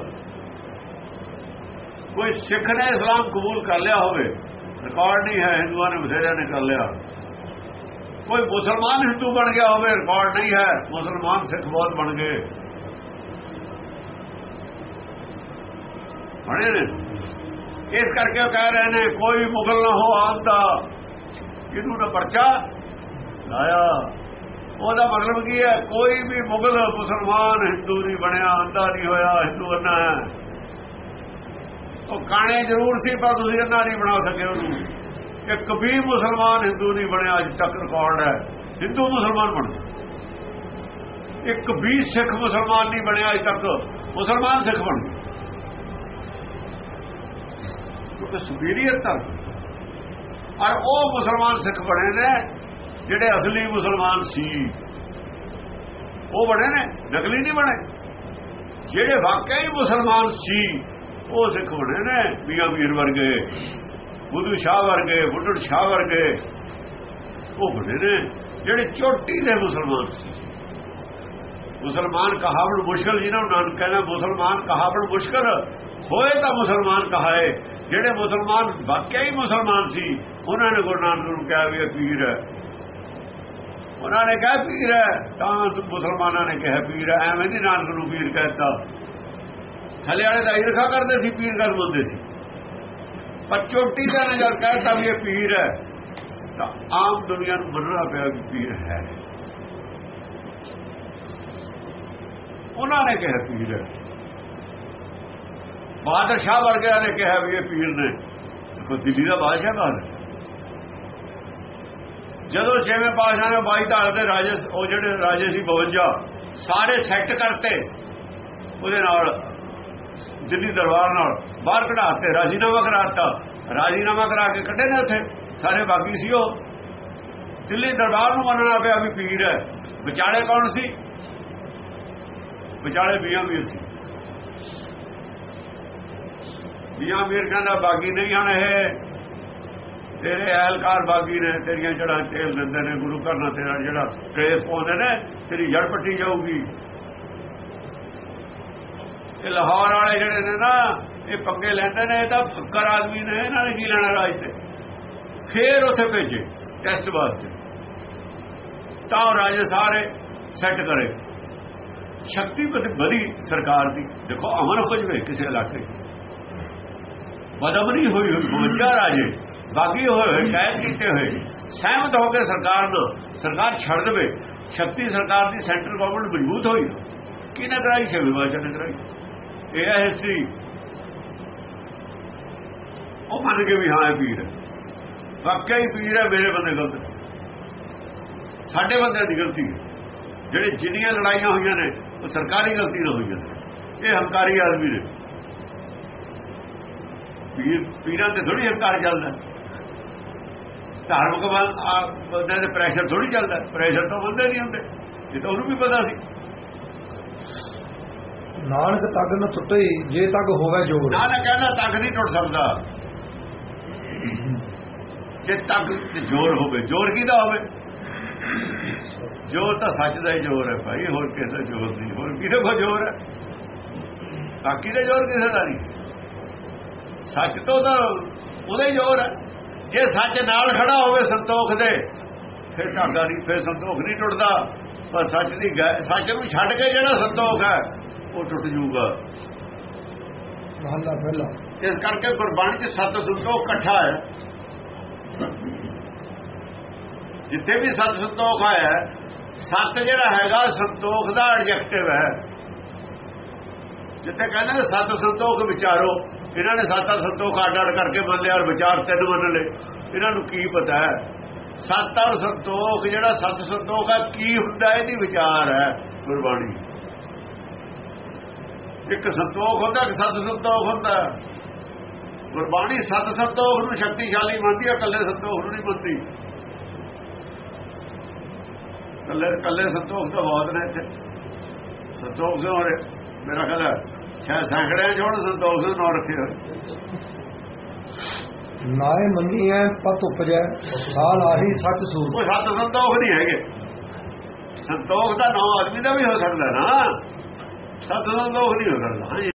ਕੋਈ ਸਿੱਖ ਨੇ ਇਸਲਾਮ ਕਬੂਲ ਕਰ ਲਿਆ ਹੋਵੇ ਰਿਕਾਰਡ ਨਹੀਂ ਹੈ ਹਿੰਦੂਆਂ ਨੇ ਬਥੇਰਿਆਂ ਨੇ ਕਰ ਲਿਆ ਕੋਈ ਮੁਸਲਮਾਨ ਹਿੰਦੂ ਬਣ ਗਿਆ ਹੋਵੇ ਰਿਕਾਰਡ ਨਹੀਂ ਹੈ ਮੁਸਲਮਾਨ ਸਿੱਖ ਬਹੁਤ ਬਣ ਗਏ ਬਣੇ ਨੇ ਇਸ ਕਰਕੇ ਉਹ ਕਹਿ ਰਹੇ ਨੇ ਕੋਈ ਮੁਗਲ ਨਾ ਹੋ ਆਂਦਾ ਇਹਨੂੰ ਨਾ ਪਰਚਾ ਲਾਇਆ ਉਹਦਾ ਮਤਲਬ ਕੀ ਹੈ ਕੋਈ ਵੀ ਮੁਗਲ ਮੁਸਲਮਾਨ ਹਿੰਦੂ ਨਹੀਂ ਬਣਿਆ ਆਂਦਾ ਨਹੀਂ ਹੋਇਆ ਹਿੰਦੂ ਅੰਨਾ ਹੈ ਉਹ ਕਾਣੇ ਜ਼ਰੂਰ ਸੀ, ਪਰ ਤੁਸੀਂ ਇਹਨਾਂ ਨਹੀਂ ਬਣਾ ਸਕੇ ਉਹਨੂੰ। ਇੱਕ ਵੀ ਮੁਸਲਮਾਨ ਹਿੰਦੂ ਨਹੀਂ ਬਣਿਆ, ਅੱਜ ਤੱਕ ਰਿਕਾਰਡ ਹੈ। ਹਿੰਦੂ ਮੁਸਲਮਾਨ ਬਣ ਇੱਕ ਵੀ ਸਿੱਖ ਮੁਸਲਮਾਨ ਨਹੀਂ ਬਣਿਆ ਅੱਜ ਤੱਕ। ਮੁਸਲਮਾਨ ਸਿੱਖ ਬਣ ਕਿਉਂਕਿ ਸੁਪੀਰੀਅਰ ਤਾਂ। ਔਰ ਉਹ ਮੁਸਲਮਾਨ ਸਿੱਖ ਬਣੇ ਨੇ, ਜਿਹੜੇ ਅਸਲੀ ਮੁਸਲਮਾਨ ਸੀ। ਉਹ ਬਣੇ ਨੇ, ਨਕਲੀ ਨਹੀਂ ਬਣੇ। ਜਿਹੜੇ ਵਾਕਈ ਮੁਸਲਮਾਨ ਸੀ ਉਹ ਸਿੱਖ ਬਣੇ ਨੇ, ਮੀਆਂ ਵੀਰ ਵਰਗੇ, ਬੁੱਧੂ ਸ਼ਾਹ ਵਰਗੇ, ਬੁੱਢੜ ਸ਼ਾਹ ਵਰਗੇ। ਉਹ ਬਣੇ ਨੇ, ਜਿਹੜੇ ਚੋਟੀ ਦੇ ਮੁਸਲਮਾਨ ਸੀ। ਮੁਸਲਮਾਨ ਕਹਾਵਣ ਮੁਸ਼ਕਲ, ਜਿਹਨਾਂ ਨੂੰ ਨਾਨਕ ਕਹਿੰਦਾ ਮੁਸਲਮਾਨ ਕਹਾਵਣ ਮੁਸ਼ਕਲ। ਹੋਏ ਤਾਂ ਮੁਸਲਮਾਨ ਕਹਾਏ, ਜਿਹੜੇ ਮੁਸਲਮਾਨ, ਵਾਕਿਆ ਹੀ ਮੁਸਲਮਾਨ ਸੀ, ਉਹਨਾਂ ਨੇ ਗੁਰੂ ਨਾਨਕ ਨੂੰ ਕਿਹਾ ਵੀ ਇਹ ਪੀਰ ਹੈ। ਉਹਨਾਂ ਨੇ ਕਿਹਾ, ਪੀਰ ਹੈ। ਤਾਂ ਮੁਸਲਮਾਨਾਂ ਨੇ ਕਿਹਾ, ਪੀਰ ਹੈ। ਐਵੇਂ ਨਹੀਂ ਨਾਨਕ ਨੂੰ ਪੀਰ ਕਹਿੰਦਾ ਥਲੇ ਵਾਲੇ ਦਾ ਈਰਖਾ ਕਰਦੇ ਸੀ, ਪੀਰ ਗੱਲ ਬੋਲਦੇ ਸੀ। ਪਰ ਚੋਟੀ ਦਾ ਨੇ ਜਦ ਕਹਿਤਾ ਵੀ ਇਹ ਪੀਰ ਹੈ। ਤਾਂ ਆਮ ਦੁਨੀਆ ਨੂੰ ਮੰਨਣਾ ਪਿਆ ਵੀ ਪੀਰ ਹੈ। ਉਹਨਾਂ ਨੇ ਕਿਹਾ ਪੀਰ ਹੈ। ਬਹਾਦਰ ਸ਼ਾਹ ਵਰਗਿਆਂ ਨੇ ਕਿਹਾ ਵੀ ਇਹ ਪੀਰ ਨੇ। ਕੋ ਦਿੱਲੀ ਦਾ ਬਾਦਸ਼ਾਹ ਬਾਦ ਜਦੋਂ ਛੇਵੇਂ ਪਾਸ਼ਾ ਨੇ ਬਾਈ ਧਾਰ ਦੇ ਰਾਜੇ, ਉਹ ਜਿਹੜੇ ਰਾਜੇ ਸੀ 52 ਸਾਰੇ ਸੈੱਟ ਕਰਤੇ। ਉਹਦੇ ਨਾਲ ਦਿੱਲੀ ਦਰਬਾਰ ਨਾਲ ਬਾਹਰ ਕਢਾਤੇ ਰਾਜੀਨਾਮਾ ਕਰਾਤਾ ਰਾਜੀਨਾਮਾ ਕਰਾ ਕੇ ਕੱਢੇ ਨੇ ਉੱਥੇ, ਸਾਰੇ ਬਾਗੀ ਸੀ ਉਹ। ਦਿੱਲੀ ਦਰਬਾਰ ਨੂੰ ਮੰਨਣਾ ਪਿਆ ਵੀ ਪੀਰ ਹੈ। ਵਿਚਾਲੇ ਕੌਣ ਸੀ? ਵਿਚਾਲੇ ਬੀਆਂ ਵੀਰ ਸੀ। ਬੀਆਂ ਵੀਰ ਕਹਿੰਦਾ, ਬਾਗੀ ਨਹੀਂ ਹਣ ਇਹ। ਤੇਰੇ ਐਲਕਾਰ ਬਾਗੀ ਨੇ, ਤੇਰੀਆਂ ਜੜਾਂ ਤੇਲ ਦਿੰਦੇ ਨੇ, ਗੁਰੂ ਘਰ ਨਾਲ ਤੇਰਾ ਜਿਹੜਾ ਟ੍ਰੇਸ ਪਾਉਂਦੇ ਨੇ, ਤੇਰੀ ਜੜਪੱਟੀ ਜਾਊਗੀ। ਇਹ ਲਾਹੌਰ ਵਾਲੇ ਜਿਹੜੇ ਨੇ ਨਾ, ਇਹ ਪੰਗੇ ਲੈਂਦੇ ਨੇ, ਇਹ ਤਾਂ ਫੱਕਰ ਆਦਮੀ ਨੇ, ਇਹਨਾਂ ਨੇ ਕੀ ਲੈਣਾ ਰਾਜ ਤੇ? ਫੇਰ ਉੱਥੇ ਭੇਜੇ ਟੈਸਟ ਵਾਸਤੇ। ਤਾਂ ਉਹ ਰਾਜੇ ਸਾਰੇ ਸੈੱਟ ਕਰੇ। ਸ਼ਕਤੀ ਬੜੀ ਸਰਕਾਰ ਦੀ। ਦੇਖੋ, ਅਮਨ ਹੋ ਜਵੇ ਕਿਸੇ ਇਲਾਕੇ ਬਦਮਨੀ ਹੋਈ ਹੋਈ 52 ਰਾਜੇ। ਬਾਕੀ ਹੋਏ ਹੋਏ ਕਾਇਦ ਕੀਤੇ ਹੋਏ ਸਹਿਮਤ ਹੋ ਕੇ ਸਰਕਾਰ ਨੂੰ, ਸਰਕਾਰ ਛੱਡ ਦੇਵੇ। ਸ਼ਕਤੀ ਸਰਕਾਰ ਦੀ ਸੈਂਟਰ ਗਵਰਨਮੈਂਟ ਮਜ਼ਬੂਤ ਹੋਈ। ਕਿਹਨੇ ਕਰਾਈ? ਛੇ ਬਾਜਾ ਨੇ ਕਰਾਈ। ਇਹ ਹੈ ਹਿਸਟਰੀ। ਉਹ ਮੰਨ ਕੇ ਵੀ ਹਾਂ, ਇਹ ਪੀਰ ਹੈ। ਵਾਕਿਆ ਹੀ ਪੀਰ ਹੈ, ਮੇਰੇ ਬੰਦੇ ਗਲਤ ਸਾਡੇ ਬੰਦਿਆਂ ਦੀ ਗਲਤੀ ਜਿਹੜੇ ਜਿੰਨੀਆਂ ਲੜਾਈਆਂ ਹੋਈਆਂ ਨੇ, ਉਹ ਸਰਕਾਰੀ ਗਲਤੀ ਨਾਲ ਹੋਈਆਂ ਨੇ। ਇਹ ਹੰਕਾਰੀ ਆਦਮੀ ਨੇ। ਪੀਰ ਪੀਰਾਂ ਤੇ ਥੋੜੀ ਹੰਕਾਰ ਚੱਲਦਾ। ਧਾਰਮਿਕ ਬੰਦੇ ਦੇ ਪ੍ਰੈਸ਼ਰ ਥੋੜੀ ਚੱਲਦਾ। ਪ੍ਰੈਸ਼ਰ ਤਾਂ ਬੰਦੇ ਨਹੀਂ ਹੁੰਦੇ। ਇਹ ਤਾਂ ਉਹਨੂੰ ਵੀ ਪਤਾ ਸੀ। ਨਾਨਕ ਤੱਕ ਨ ਟੁੱਟੇ, ਜੇ ਤੱਕ ਹੋਵੇ ਜੋੜ ਨਾ ਕਹਿੰਦਾ, ਤੱਕ ਨਹੀਂ ਟੁੱਟ ਸਕਦਾ। ਜੇ ਤੱਕ ਤੇ ਜ਼ੋਰ ਹੋਵੇ, ਜ਼ੋਰ ਕਿਹਦਾ ਹੋਵੇ? ਜ਼ੋਰ ਤਾਂ ਸੱਚ ਦਾ ਹੀ ਜ਼ੋਰ ਹੈ ਭਾਈ, ਹੋਰ ਕਿਸੇ ਜ਼ੋਰ ਨਹੀਂ, ਹੋਰ ਕਿਹਦੇ ਕੋ ਜ਼ੋਰ ਹੈ? ਬਾਕੀ ਦਾ ਜ਼ੋਰ ਕਿਸੇ ਦਾ ਨਹੀਂ। ਸੱਚ ਤੋਂ ਤਾਂ ਉਹਦਾ ਹੀ ਜ਼ੋਰ ਹੈ। ਜੇ ਸੱਚ ਨਾਲ ਖੜਾ ਹੋਵੇ ਸੰਤੋਖ ਦੇ, ਫਿਰ ਧਾਗਾ ਨਹੀਂ, ਫਿਰ ਸੰਤੋਖ ਨਹੀਂ ਟੁੱਟਦਾ। ਪਰ ਸੱਚ ਦੀ ਗ- ਸੱਚ ਨੂੰ ਛੱਡ ਕੇ ਜਿਹੜਾ ਸੰਤੋਖ ਹੈ ਉਹ ਟੁੱਟ ਜੂਗਾ ਮਹੱਲਾ ਪਹਿਲਾ। ਇਸ ਕਰਕੇ ਗੁਰਬਾਣੀ 'ਚ ਸਤ ਸੰਤੋਖ ਇਕੱਠਾ ਹੈ। ਜਿੱਥੇ ਵੀ ਸਤ ਸੰਤੋਖ ਹੈ, ਸਤ ਜਿਹੜਾ ਹੈਗਾ ਸੰਤੋਖ ਦਾ ਐਡਜੈਕਟਿਵ ਹੈ। ਜਿੱਥੇ ਕਹਿੰਦੇ ਨੇ ਸਤ ਸੰਤੋਖ ਵਿਚਾਰੋ ਇਹਨਾਂ ਨੇ ਸੱਤ ਸੰਤੋਖ ਅੱਡ ਅੱਡ ਕਰਕੇ ਮੰਨ ਲਿਆ ਔਰ ਵਿਚਾਰ ਤਿੰਨ ਮੰਨ ਲਏ। ਇਹਨਾਂ ਨੂੰ ਕੀ ਪਤਾ ਹੈ? ਸਤ ਔਰ ਸੰਤੋਖ ਜਿਹੜਾ ਸਤ ਸੰਤੋਖ ਹੈ ਕੀ ਹੁੰਦਾ ਇਹਦੀ ਵਿਚਾਰ ਹੈ ਗੁਰਬਾਣੀ ਇੱਕ ਸੰਤੋਖ ਹੁੰਦਾ ਕਿ ਸਤ ਸੰਤੋਖ ਹੁੰਦਾ। ਗੁਰਬਾਣੀ ਸਤ ਸੰਤੋਖ ਨੂੰ ਸ਼ਕਤੀਸ਼ਾਲੀ ਮੰਨਦੀ ਹੈ ਇਕੱਲੇ ਸੰਤੋਖ ਨੂੰ ਨਹੀਂ ਮੰਨਦੀ। ਕੱਲੇ ਕੱਲੇ ਸੰਤੋਖ ਤਾਂ ਬਹੁਤ ਨੇ ਇੱਥੇ। ਸੰਤੋਖ ਦੇ ਹੋਰ ਮੇਰਾ ਖਿਆਲ ਹੈ ਸ਼ਾਇਦ ਸੈਂਕੜਿਆਂ ਜੋੜ ਸੰਤੋਖ ਦੇ ਨਾਂ ਰੱਖੇ ਹੋਏ। ਨਾਏ ਮੰਨੀ ਹੈ ਪਤ ਉਪਜੈ ਸਾਲ ਆਹੀ ਸੱਚ ਸੂਰ ਉਹ ਸੱਤ ਸੰਤੋਖ ਨਹੀਂ ਹੈਗੇ। ਸੰਤੋਖ ਦਾ ਨਾਮ ਆਦਮੀ ਦਾ ਵੀ ਹੋ ਸਕਦਾ ਨਾ। ਸੱਤ ਸੰਤੋਖ ਨਹੀਂ ਹੋ ਸਕਦਾ